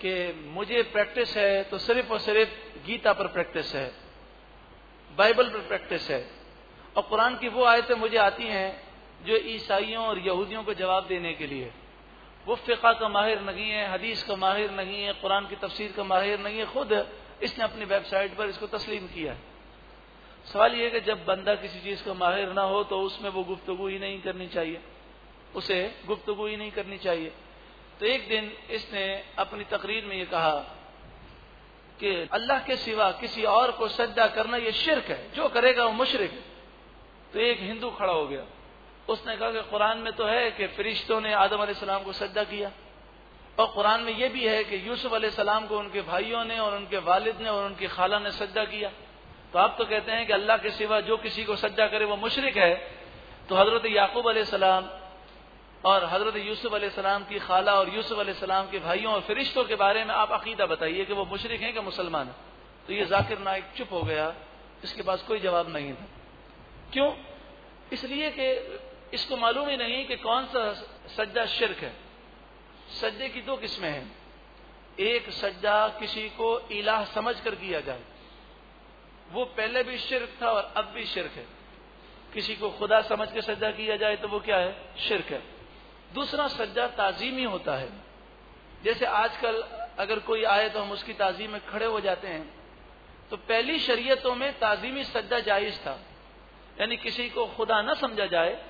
[SPEAKER 1] कि मुझे प्रैक्टिस है तो सिर्फ़ और सिर्फ़ गीता पर प्रैक्टिस है, बाइबल पर प्रैक्टिस है। और कुरान की वो आयतें मुझे आती हैं जो ईसाइयों और यहूदियों को जवाब देने के लिए। वो फ़िका का माहिर नहीं है, हदीस का माहिर नहीं है, कुरान की तफसीर का माहिर नहीं है, खुद इसने अपनी वेबसाइट पर इसको तस्लीम किया है। सवाल यह कि जब बंदा किसी चीज़ का माहिर ना हो तो उसमें वो गुफ्तगु ही नहीं करनी चाहिए। उसे गुफ्तगु ही नहीं करनी चाहिए। तो एक दिन इसने अपनी तकरीर में ये कहा कि अल्लाह के सिवा किसी और को सज्जा करना यह शिरक है, जो करेगा वो मुशरक है। तो एक हिंदू खड़ा हो गया। उसने कहा कि कुरान में तो है कि फरिश्तों ने आदम सलाम को सज्जा किया। और कुरान में यह भी है कि यूसुफ सलाम को उनके भाइयों ने और उनके वालिद ने और उनकी खाला ने सज्जा किया। तो आप तो कहते हैं कि अल्लाह के सिवा जो किसी को सज्जा करे वो मुशरक है। तो हज़रत याकूब सलाम और हज़रत यूसुफ सलाम की खाला और यूसुफ सलाम के भाइयों और फरिश्तों के बारे में आप अकीदा बताइए कि वो मुशरक हैं कि मुसलमान हैं। तो ये जाकिर नाइक चुप हो गया। इसके पास कोई जवाब नहीं था। क्यों? इसलिए कि इसको मालूम ही नहीं कि कौन सा सज्जा शिरक है। सज्जे की दो किस्में हैं। एक सज्जा किसी को इलाह समझ कर किया जाए। वो पहले भी शिरक था और अब भी शिरक है। किसी को खुदा समझ के सज्जा किया जाए तो वो क्या है? शिरक है। दूसरा सज्जा ताजीमी होता है। जैसे आजकल अगर कोई आए तो हम उसकी ताजीम में खड़े हो जाते हैं। तो पहली शरीयतों में ताजीमी सज्जा जायज़ था। यानी किसी को खुदा न समझा जाए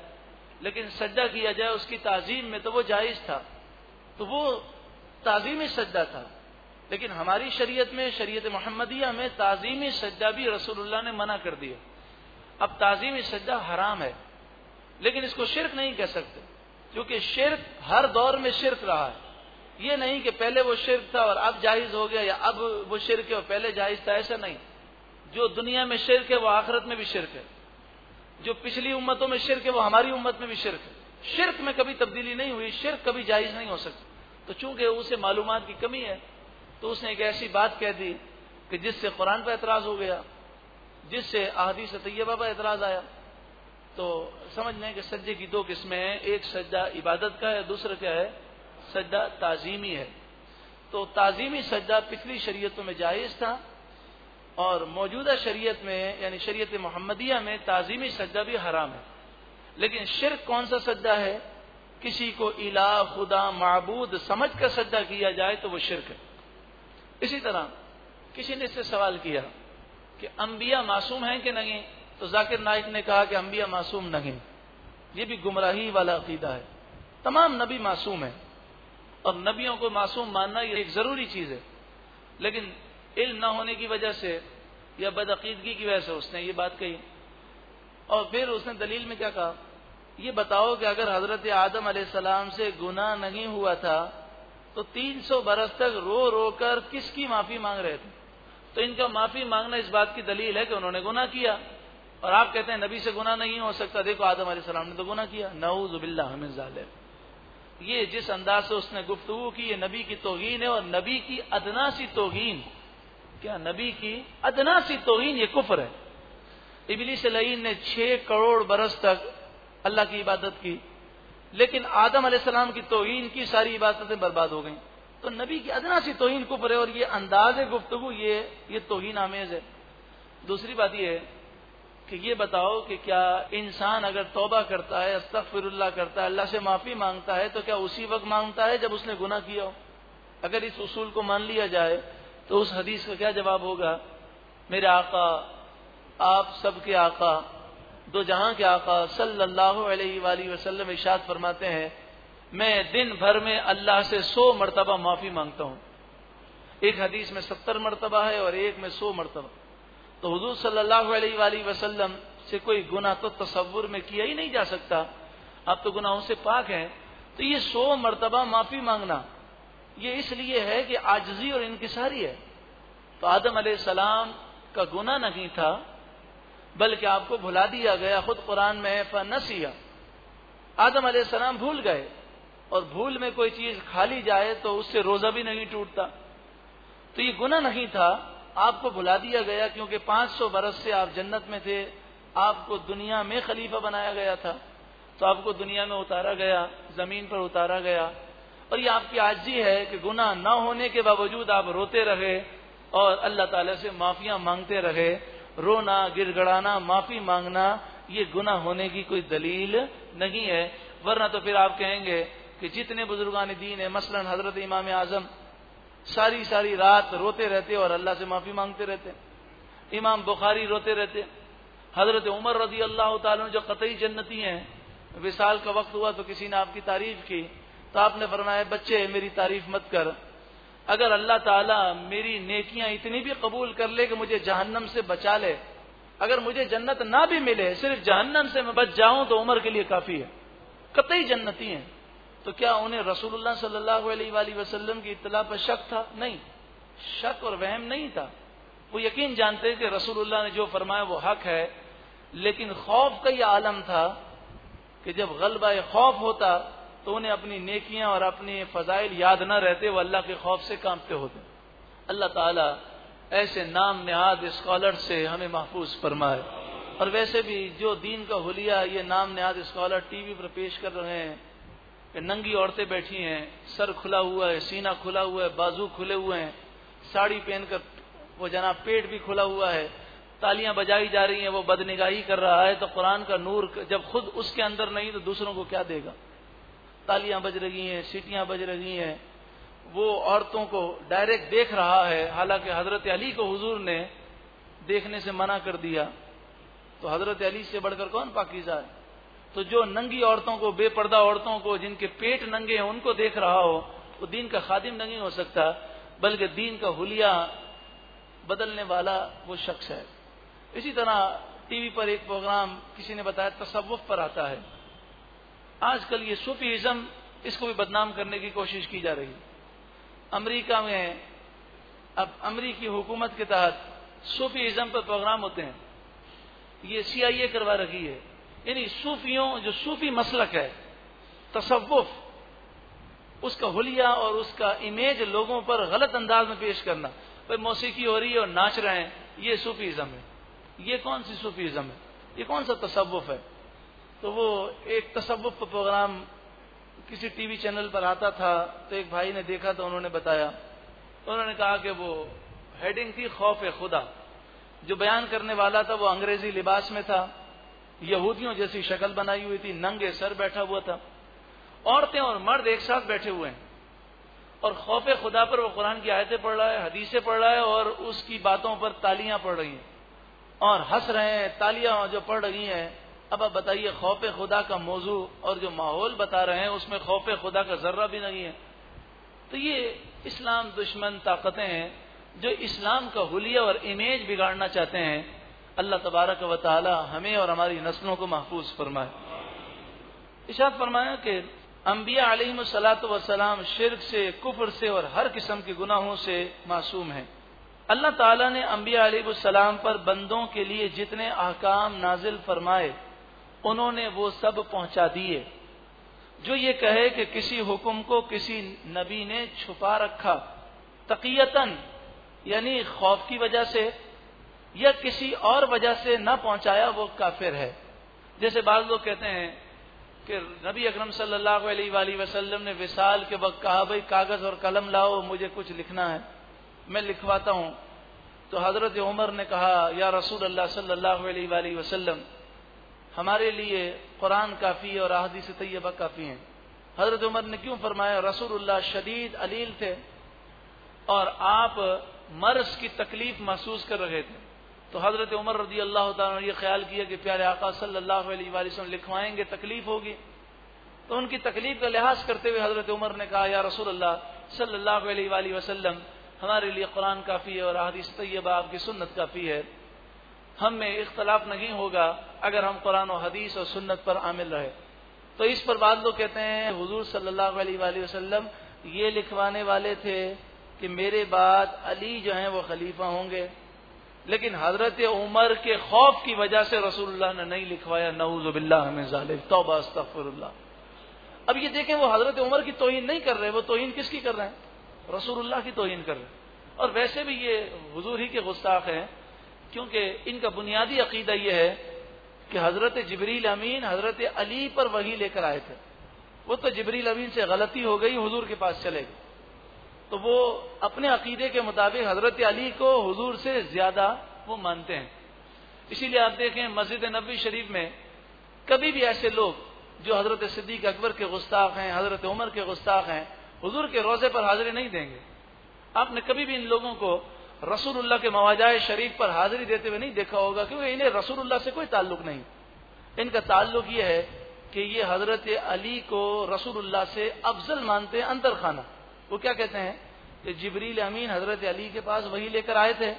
[SPEAKER 1] लेकिन सज्जा किया जाए उसकी ताजीम में तो वो जायज़ था। तो वो ताजीमी सज्जा था। लेकिन हमारी शरीयत में, शरीयत मोहम्मदिया में ताजीमी सज्जा भी रसूलुल्लाह ने मना कर दिया। अब ताजीमी सज्जा हराम है। लेकिन इसको शिरक नहीं कह सकते, क्योंकि शिरक हर दौर में शिरक रहा है। ये नहीं कि पहले वो शिरक था और अब जायज़ हो गया या अब वो शिरक है और पहले जायज़ था, ऐसा नहीं। जो दुनिया में शिरक है, वो आखिरत में भी शिरक है। जो पिछली उम्मतों में शिरक है, वो हमारी उम्मत में भी शिरक है। शिरक में कभी तब्दीली नहीं हुई, शिरक कभी जायज़ नहीं हो सकती। तो चूँकि उसे मालूम की कमी है तो उसने एक ऐसी बात कह दी कि जिससे कुरान पर एतराज़ हो गया, जिससे अहदीस तैयबा पर एतराज़ आया। तो समझ लें कि सज्जे की दो किस्में हैं, एक सज्जा इबादत का है, दूसरा क्या है सज्जा ताजीमी है। तो ताजीमी सज्जा पिछली शरीयतों में जायज़ था और मौजूदा शरीयत में, यानी शरीयत मोहम्मदिया में ताजीमी सज्जा भी हराम है। लेकिन शिरक कौन सा सज्जा है? किसी को इला, खुदा, मबूद समझ कर सज्जा किया जाए तो वो शिरक है। इसी तरह किसी ने इससे सवाल किया कि अंबिया मासूम हैं कि नहीं? तो जाकिर नाइक ने कहा कि अंबिया मासूम नहीं। ये भी गुमराही वाला अकीदा है। तमाम नबी मासूम है। और नबियों को मासूम मानना ये एक ज़रूरी चीज़ है। लेकिन इल्म न होने की वजह से या बदअकीदगी की वजह से उसने ये बात कही। और फिर उसने दलील में क्या कहा? ये बताओ कि अगर हज़रत आदम सलाम से गुना नहीं हुआ था तो 300 बरस तक रो रो कर किसकी माफ़ी मांग रहे थे? तो इनका माफ़ी मांगना इस बात की दलील है कि उन्होंने गुना किया। और आप कहते हैं, नबी से गुना नहीं हो सकता। देखो, आदम सलाम ने तो गुना किया। नऊजुबिल्ला हमें जाले ये जिस अंदाज से उसने गुफ्तु की, ये नबी की तोहीन है और नबी की अदना सी तोहीन क्या नबी की अदना सी तोहीन ये कुफर है। इबली सलीन ने छह करोड़ बरस तक अल्लाह की इबादत की, लेकिन आदम सलाम की तोहीन की सारी इबादतें बर्बाद हो गई। तो नबी की अदना सी तोहीन कुफर है और ये अंदाज गुफ्तु ये ये तोहीन आमेज है। दूसरी बात यह है कि ये बताओ कि क्या इंसान अगर तौबा करता है अस्तफिरुल्लाह करता है, अल्लाह से माफ़ी माँगता है तो क्या उसी वक्त माँगता है जब उसने गुना किया हो? अगर इस उसूल को मान लिया जाए तो उस हदीस का क्या जवाब होगा? मेरे आका, आप सबके आका, दो जहाँ के आका, सल्लल्लाहु अलैहि वसल्लम इशाद फरमाते हैं, मैं दिन भर में अल्लाह से सौ मरतबा माफ़ी माँगता हूँ। एक हदीस में सत्तर मरतबा है और एक में सौ मरतबा। तो हजूर सल्लल्लाहु अलैहि वसल्लम से कोई गुना तो तस्वुर में किया ही नहीं जा सकता। आप तो गुनाहों से पाक हैं। तो ये सौ मरतबा माफ़ी मांगना ये इसलिए है कि आजजी और इनकिसारी है। तो आदम सलाम का गुना नहीं था, बल्कि आपको भुला दिया गया खुद कुरान में है फनसिया आदम सलाम भूल गए, और भूल में कोई चीज़ खा ली जाए तो उससे रोजा भी नहीं टूटता। तो ये गुना नहीं था, आपको भुला दिया गया क्योंकि 500 बरस से आप जन्नत में थे, आपको दुनिया में खलीफा बनाया गया था। तो आपको दुनिया में उतारा गया, ज़मीन पर उतारा गया और ये आपकी आजी है कि गुना न होने के बावजूद आप रोते रहे और अल्लाह ताला से माफिया मांगते रहे। रोना, गिड़गड़ाना, माफ़ी मांगना, ये गुना होने की कोई दलील नहीं है। वरना तो फिर आप कहेंगे कि जितने बुजुर्गान दीन है, मसलन हज़रत इमाम आज़म, सारी सारी रात रोते रहते और अल्लाह से माफ़ी मांगते रहते। इमाम बुखारी रोते रहते। हज़रत उमर रज़ी अल्लाह तु जो कतई जन्नती हैं, विशाल का वक्त हुआ तो किसी ने आपकी तारीफ़ की। तो आपने फरमाया, बच्चे, मेरी तारीफ़ मत कर। अगर अल्लाह ताला मेरी नेकियाँ इतनी भी कबूल कर ले कि मुझे जहन्नम से बचा ले, अगर मुझे जन्नत ना भी मिले, सिर्फ़ जहन्नम से मैं बच जाऊँ तो उमर के लिए काफ़ी है। कतई जन्नती हैं। तो क्या उन्हें रसूलुल्लाह सल्लल्लाहु अलैहि वसल्लम की इतला पर शक था? नहीं। शक और वहम नहीं था। वो यकीन जानते कि रसूलुल्लाह ने जो फरमाया, वो हक है। लेकिन खौफ का यह आलम था कि जब गलबा खौफ होता तो उन्हें अपनी नेकियाँ और अपने फजाइल याद न रहते, वो अल्लाह के खौफ से कांपते होते अल्लाह ताला ऐसे नाम नहाद स्कॉलर से हमें महफूज फरमाए। और वैसे भी जो दीन का हुलिया, ये नाम नहाद स्कॉलर टीवी पर पेश कर रहे हैं कि नंगी औरतें बैठी हैं, सर खुला हुआ है, सीना खुला हुआ है, बाजू खुले हुए हैं, साड़ी पहनकर वो जनाब पेट भी खुला हुआ है, तालियाँ बजाई जा रही हैं, वो बदनिगाही कर रहा है तो कुरान का नूर जब खुद उसके अंदर नहीं तो दूसरों को क्या देगा? तालियाँ बज रही हैं, सीटियाँ बज रही हैं। वो औरतों को डायरेक्ट देख रहा है। हालाँकि हज़रत अली को हुजूर ने देखने से मना कर दिया। तो हज़रत अली से बढ़कर कौन पाकिजा है? तो जो नंगी औरतों को, बेपर्दा औरतों को, जिनके पेट नंगे हैं, उनको देख रहा हो, वो दीन का खादिम नहीं हो सकता, बल्कि दीन का हुलिया बदलने वाला वो शख्स है। इसी तरह टीवी पर एक प्रोग्राम किसी ने बताया, तसव्वुफ पर आता है। आजकल ये सूफीज़म, इसको भी बदनाम करने की कोशिश की जा रही अमरीका में, अब अमरीकी हुकूमत के तहत सूफीज़म पर प्रोग्राम होते हैं। ये सीआईए करवा रखी है। यानी सूफियों, जो सूफी मसलक है, तसव्वुफ, उसका हुलिया और उसका इमेज लोगों पर गलत अंदाज में पेश करना, भाई मौसीकी हो रही है और नाच रहे हैं, ये सूफीज़म है। ये कौन सी सूफीज़म है? ये कौन सा तसव्वुफ है? तो वो एक तसव्वुफ प्रोग्राम किसी टीवी चैनल पर आता था तो एक भाई ने देखा तो उन्होंने बताया। उन्होंने कहा कि वो हेडिंग थी खौफ खुदा। जो बयान करने वाला था वो अंग्रेज़ी लिबास में था। यहूदियों जैसी शक्ल बनाई हुई थी, नंगे सर बैठा हुआ था। औरतें और मर्द एक साथ बैठे हुए हैं। और खौफ खुदा पर वो कुरान की आयतें पढ़ रहा है, हदीसें पढ़ रहा है और उसकी बातों पर तालियाँ पढ़ रही हैं। और हंस रहे हैं, तालियाँ जो पढ़ रही हैं अब आप बताइए, खौफ खुदा का मौजू और जो माहौल बता रहे हैं, उसमें खौफ खुदा का जर्रा भी नहीं है। तो ये इस्लाम दुश्मन ताकतें हैं, जो इस्लाम का हुलिया और इमेज बिगाड़ना चाहते हैं। अल्लाह तबारक व ताली हमें और हमारी नस्लों को महफूज फरमाए। इशाद फरमाया कि अम्बिया सलात वसलाम शिरक से, कुफर से और हर किस्म के गुनाहों से मासूम हैं। अल्लाह ताला ने अम्बिया सलाम पर बंदों के लिए जितने अहकाम नाजिल फरमाए उन्होंने वो सब पहुँचा दिए। जो ये कहे कि किसी हुक्म को किसी नबी ने छुपा रखा, तकीयतन, यानी खौफ की वजह से, या किसी और वजह से न पहुँचाया, वो काफिर है। जैसे बाज लोग कहते हैं कि नबी अकरम सल्लल्लाहु अलैहि वसल्लम ने विसाल के वक्त कहा, भाई, कागज़ और कलम लाओ, मुझे कुछ लिखना है। मैं लिखवाता हूँ। तो हज़रत उमर ने कहा, या रसूल अल्लाह सल्लल्लाहु अलैहि वसल्लम हमारे लिए कुरान काफ़ी है और अहदीस तैयबा काफ़ी है। हज़रत उमर ने क्यों फरमाया, रसूलुल्लाह शदीद अलील थे और आप मर्ज की तकलीफ़ महसूस कर रहे थे। तो हज़रत उमर रज़ी अल्लाह ने यह ख्याल किया कि प्यारे आका सल्लल्लाहु अलैहि वसल्लम लिखवाएँगे, तकलीफ़ होगी। तो उनकी तकलीफ़ का लिहाज करते हुए हज़रत उमर ने कहा, या रसूल अल्लाह सल्लल्लाहु अलैहि वसल्लम, हमारे लिए कुरान काफ़ी है और अहदीस तैयबा आपकी सुन्नत काफ़ी है। हम में इख्तलाफ नहीं होगा अगर हम कुरान और हदीस और सुन्नत पर आमिल रहे। तो इस पर बाद लोग कहते हैं, हुजूर सल्लल्लाहु अलैहि वसल्लम ये लिखवाने वाले थे कि मेरे बाद अली जो हैं वो खलीफा होंगे। लेकिन हज़रत उमर के खौफ की वजह से रसूलुल्लाह ने नहीं लिखवाया नऊजुबिल्ला तोबा अस्तफरल्ला अब ये देखें, वो हज़रत उमर की तोहिन नहीं कर रहे, वो तोहिन किसकी कर रहे हैं? रसूलुल्लाह की तोहिन कर रहे हैं। और वैसे भी ये हजूर ही के गुस्ताख हैं। क्योंकि इनका बुनियादी अकीदा यह है कि हज़रत जबरील अमीन, हज़रत अली पर वही लेकर आए थे। वो तो जबरील अमीन से गलती हो गई, हजूर के पास चले गए। तो वो अपने अकीदे के मुताबिक हज़रत अली को हजूर से ज़्यादा वो मानते हैं। इसीलिए आप देखें, मस्जिद नबी शरीफ में कभी भी ऐसे लोग जो हज़रत सिद्दीक अकबर के गुस्ताख हैं, हज़रत उमर के गुस्ताख हैं, हजूर के रोज़े पर हाजिरी नहीं देंगे। आपने कभी भी इन लोगों को रसूलुल्लाह के मवाजाए शरीफ पर हाजिरी देते हुए नहीं देखा होगा, क्योंकि इन्हें रसूलुल्लाह से कोई ताल्लुक नहीं। इनका ताल्लुक यह है कि ये हज़रत अली को रसूलुल्लाह से अफजल मानते हैं, अंतर खाना। वो क्या कहते हैं? कि जबरील अमीन हज़रत अली के पास वही लेकर आए थे।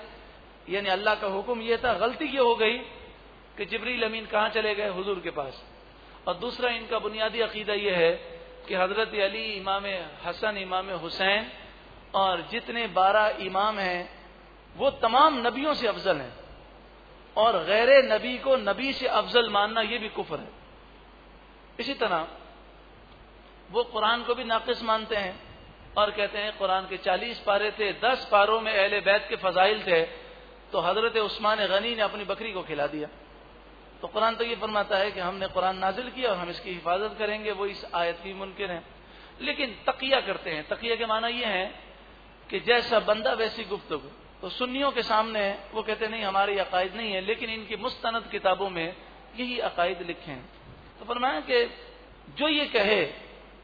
[SPEAKER 1] यानी अल्लाह का हुक्म यह था, गलती ये हो गई कि जबरील अमीन कहाँ चले गए? हुजूर के पास। और दूसरा इनका बुनियादी अकीदा यह है कि हज़रत अली, इमाम हसन, इमाम हुसैन और जितने बारह इमाम हैं वो तमाम नबियों से अफजल हैं। और गैर नबी को नबी से अफजल मानना यह भी कुफर है। इसी तरह वो कुरान को भी नाकिस मानते हैं और कहते हैं, कुरान के चालीस पारे थे, दस पारों में अहले बैत के फजाइल थे तो हज़रत उस्मान गनी ने अपनी बकरी को खिला दिया। तो कुरान तो ये फरमाता है कि हमने कुरान नाजिल किया और हम इसकी हिफाजत करेंगे, वो इस आयत की मुमकिन है। लेकिन तकिया करते हैं। तकिया के माना यह है कि जैसा बंदा वैसी गुफ्तगु। तो सुन्नियों के सामने वो कहते, नहीं, हमारे अकायद नहीं है। लेकिन इनकी मुस्तनद किताबों में यही अकायद लिखे हैं। तो फरमाया कि जो ये कहे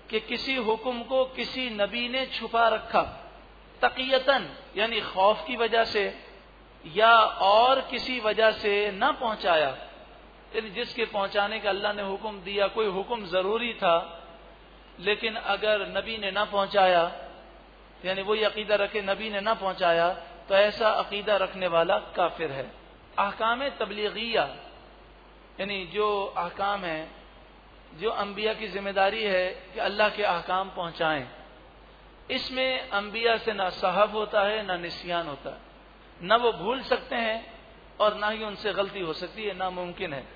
[SPEAKER 1] कि किसी हुक्म को किसी नबी ने छुपा रखा, तकीयतन, यानी खौफ की वजह से, या और किसी वजह से न पहुँचाया, यानी जिसके पहुँचाने का अल्लाह ने हुक्म दिया, कोई हुक्म ज़रूरी था, लेकिन अगर नबी ने ना पहुँचाया, यानी वही अकीदा रखे, नबी ने ना पहुँचाया तो ऐसा अकीदा रखने वाला काफिर है। अहकाम तबलीगिया, यानी जो अहकाम है, जो अम्बिया की ज़िम्मेदारी है कि अल्लाह के अहकाम पहुंचाएँ। इसमें अम्बिया से ना साहब होता है, ना निसियान होता। है न वो भूल सकते हैं और ना ही उनसे गलती हो सकती है, नामुमकिन है।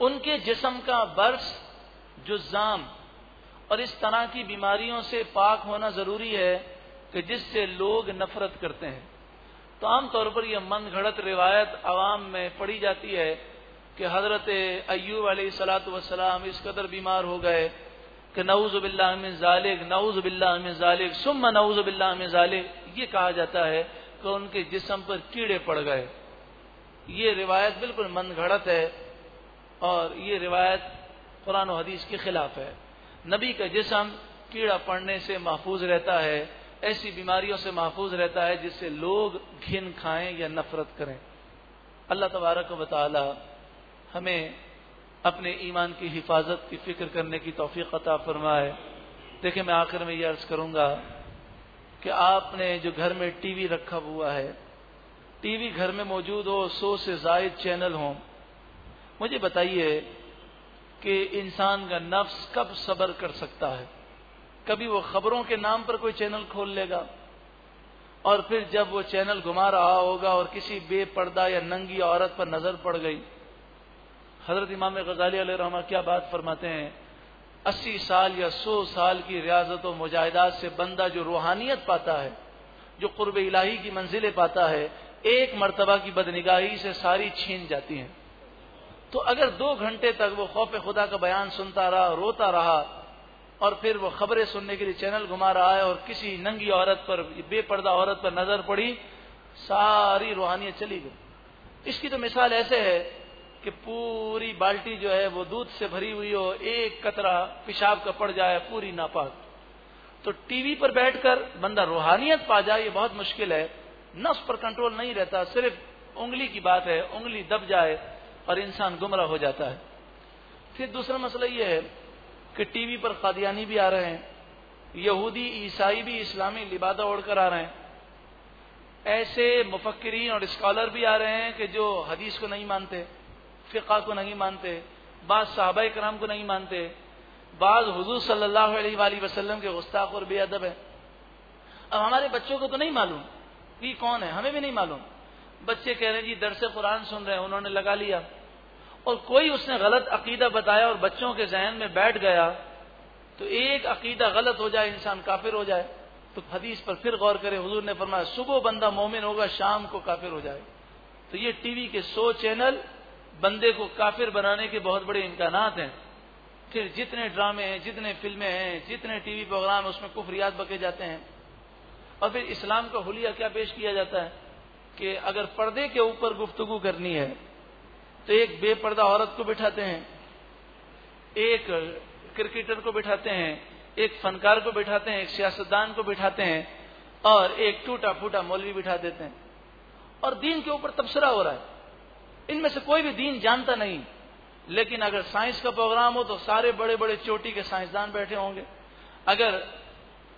[SPEAKER 1] उनके जिसम का बर्स जुजाम और इस तरह की बीमारियों से पाक होना ज़रूरी है कि जिससे लोग नफरत करते हैं। तो आमतौर पर यह मन घड़त रिवायत आवाम में पड़ी जाती है कि हज़रत अयूब सलात वसलाम इस कदर बीमार हो गए कि नऊज़बिल्लामिन जालिक नऊज़बिल्लामिन जालिक सुम नऊज़बिल्लामिन जालिक, ये कहा जाता है कि उनके जिसम पर कीड़े पड़ गए। ये रिवायत बिल्कुल मन घड़त है और ये रिवायत कुरान हदीस के खिलाफ है। नबी का जिसम कीड़ा पड़ने से महफूज रहता है ऐसी बीमारियों से महफूज रहता है जिससे लोग घिन खाएँ या नफरत करें। अल्लाह तबारक वाली हमें अपने ईमान की हिफाजत, की फ़िक्र करने की तोफ़ी अता फरमाए। देखिए मैं आखिर में ये अर्ज़ करूँगा कि आपने जो घर में टीवी रखा हुआ है, टीवी घर में मौजूद हो, सौ से जायद चैनल हो, मुझे बताइए कि इंसान का नफ्स कब सबर कर सकता है? कभी वो खबरों के नाम पर कोई चैनल खोल लेगा। और फिर जब वो चैनल घुमा रहा होगा और किसी बेपर्दा या नंगी औरत पर नज़र पड़ गई। हज़रत इमाम गजाली रहमा क्या बात फरमाते हैं? अस्सी साल या सौ साल की रियाजत और मुजाहिदात से बंदा जो रूहानियत पाता है, जो कुर्ब इलाही की मंजिलें पाता है, एक मरतबा की बदनिगाही से सारी छीन जाती हैं। तो अगर दो घंटे तक वो खौफ खुदा का बयान सुनता रहा, रोता रहा और फिर वो खबरें सुनने के लिए चैनल घुमा रहा है और किसी नंगी औरत पर, बेपर्दा औरत पर नज़र पड़ी, सारी रूहानियत चली गई। इसकी तो मिसाल ऐसे है कि पूरी बाल्टी जो है वो दूध से भरी हुई हो, एक कतरा पेशाब का पड़ जाए, पूरी नापाक। तो टीवी पर बैठकर बंदा रूहानियत पा जाए, ये बहुत मुश्किल है। नफ्स पर कंट्रोल नहीं रहता, सिर्फ़ उंगली की बात है, उंगली दब जाए और इंसान गुमराह हो जाता है। फिर दूसरा मसला यह है कि टीवी पर कादियानी भी आ रहे हैं, यहूदी, ईसाई भी इस्लामी लिबादा ओढ़कर आ रहे हैं। ऐसे मुफक्रीन और स्कॉलर भी आ रहे हैं कि जो हदीस को नहीं मानते, फ़िका को नहीं मानते, बाज साहबा कराम को नहीं मानते, बाज हजूर सल्लल्लाहु अलैहि वसल्लम के गुस्ताख और बेअदब है। अब हमारे बच्चों को तो नहीं मालूम कि कौन है, हमें भी नहीं मालूम। बच्चे कह रहे हैं, जी दर से कुरान सुन रहे हैं, उन्होंने लगा लिया। और कोई उसने गलत अकीदा बताया और बच्चों के जहन में बैठ गया तो एक अकीदा गलत हो जाए, इंसान काफिर हो जाए तो हदीस पर फिर गौर करे, हुजूर ने फरमाया, सुबह बंदा मोमिन होगा, शाम को काफिर हो जाए। तो ये टीवी के सौ चैनल बंदे को काफिर बनाने के बहुत बड़े इम्कान हैं। फिर जितने ड्रामे हैं, जितने फ़िल्में हैं, जितने टीवी प्रोग्राम उसमें कुफरियात बके जाते हैं। और फिर इस्लाम का हुलिया क्या पेश किया जाता है? कि अगर पर्दे के ऊपर गुफ्तगु करनी है तो एक बेपर्दा औरत को बिठाते हैं, एक क्रिकेटर को बिठाते हैं, एक फनकार को बिठाते हैं, एक सियासतदान को बिठाते हैं और एक टूटा फूटा मौलवी बिठा देते हैं। और दीन के ऊपर तबसरा हो रहा है। इनमें से कोई भी दीन जानता नहीं। लेकिन अगर साइंस का प्रोग्राम हो तो सारे बड़े बड़े चोटी के साइंसदान बैठे होंगे। अगर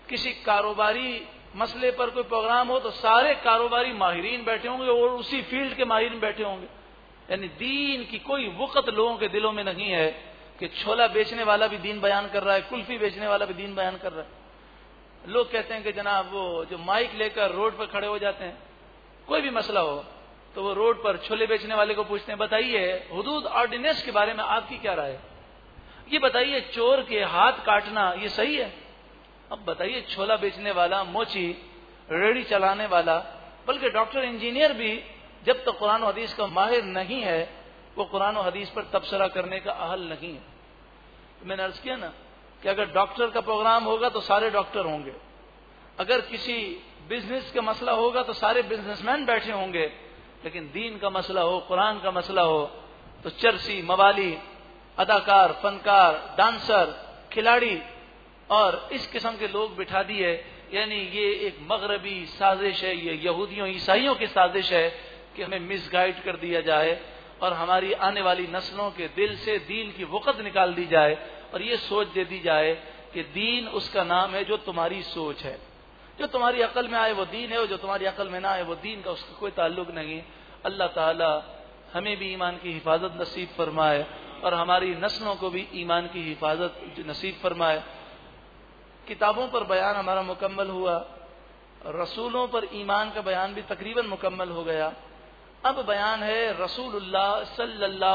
[SPEAKER 1] किसी कारोबारी मसले पर कोई प्रोग्राम हो तो सारे कारोबारी माहरीन बैठे होंगे और उसी फ़ील्ड के माहरीन बैठे होंगे। यानी दीन की कोई वक़्त लोगों के दिलों में नहीं है कि छोला बेचने वाला भी दीन बयान कर रहा है, कुल्फी बेचने वाला भी दीन बयान कर रहा है। लोग कहते हैं कि जनाब वो जो माइक लेकर रोड पर खड़े हो जाते हैं, कोई भी मसला हो तो वो रोड पर छोले बेचने वाले को पूछते हैं, बताइए, हदूद ऑर्डिनेंस के बारे में आपकी क्या राय है? ये बताइए, चोर के हाथ काटना ये सही है? अब बताइए, छोला बेचने वाला, मोची, रेडी चलाने वाला, बल्कि डॉक्टर इंजीनियर भी जब तक कुरान हदीस का माहिर नहीं है, वो कुरान हदीस पर तबसरा करने का अहल नहीं है। तो मैंने अर्ज़ किया ना कि अगर डॉक्टर का प्रोग्राम होगा तो सारे डॉक्टर होंगे। अगर किसी बिज़नेस का मसला होगा तो सारे बिजनेसमैन बैठे होंगे, लेकिन दीन का मसला हो, कुरान का मसला हो तो चरसी, मवाली, अदाकार, फनकार, डांसर, खिलाड़ी और इस किस्म के लोग बिठा दिए, यानी ये एक मगरबी साजिश है, ये यहूदियों, ईसाइयों की साजिश है कि हमें मिसगाइड कर दिया जाए और हमारी आने वाली नस्लों के दिल से दीन की वक़्त निकाल दी जाए और ये सोच दे दी जाए कि दीन उसका नाम है जो तुम्हारी सोच है। जो तुम्हारी अकल में आए वो दीन है और जो तुम्हारी अकल में ना आए वो दीन का उसका कोई ताल्लुक नहीं। अल्लाह ताला हमें भी ईमान की हिफाजत नसीब फरमाए और हमारी नस्लों को भी ईमान की हिफाजत नसीब फरमाए। किताबों पर बयान हमारा मुकम्मल हुआ, रसूलों पर ईमान का बयान भी तकरीबन मुकम्मल हो गया। अब बयान है रसूलुल्लाह सल्लल्लाहु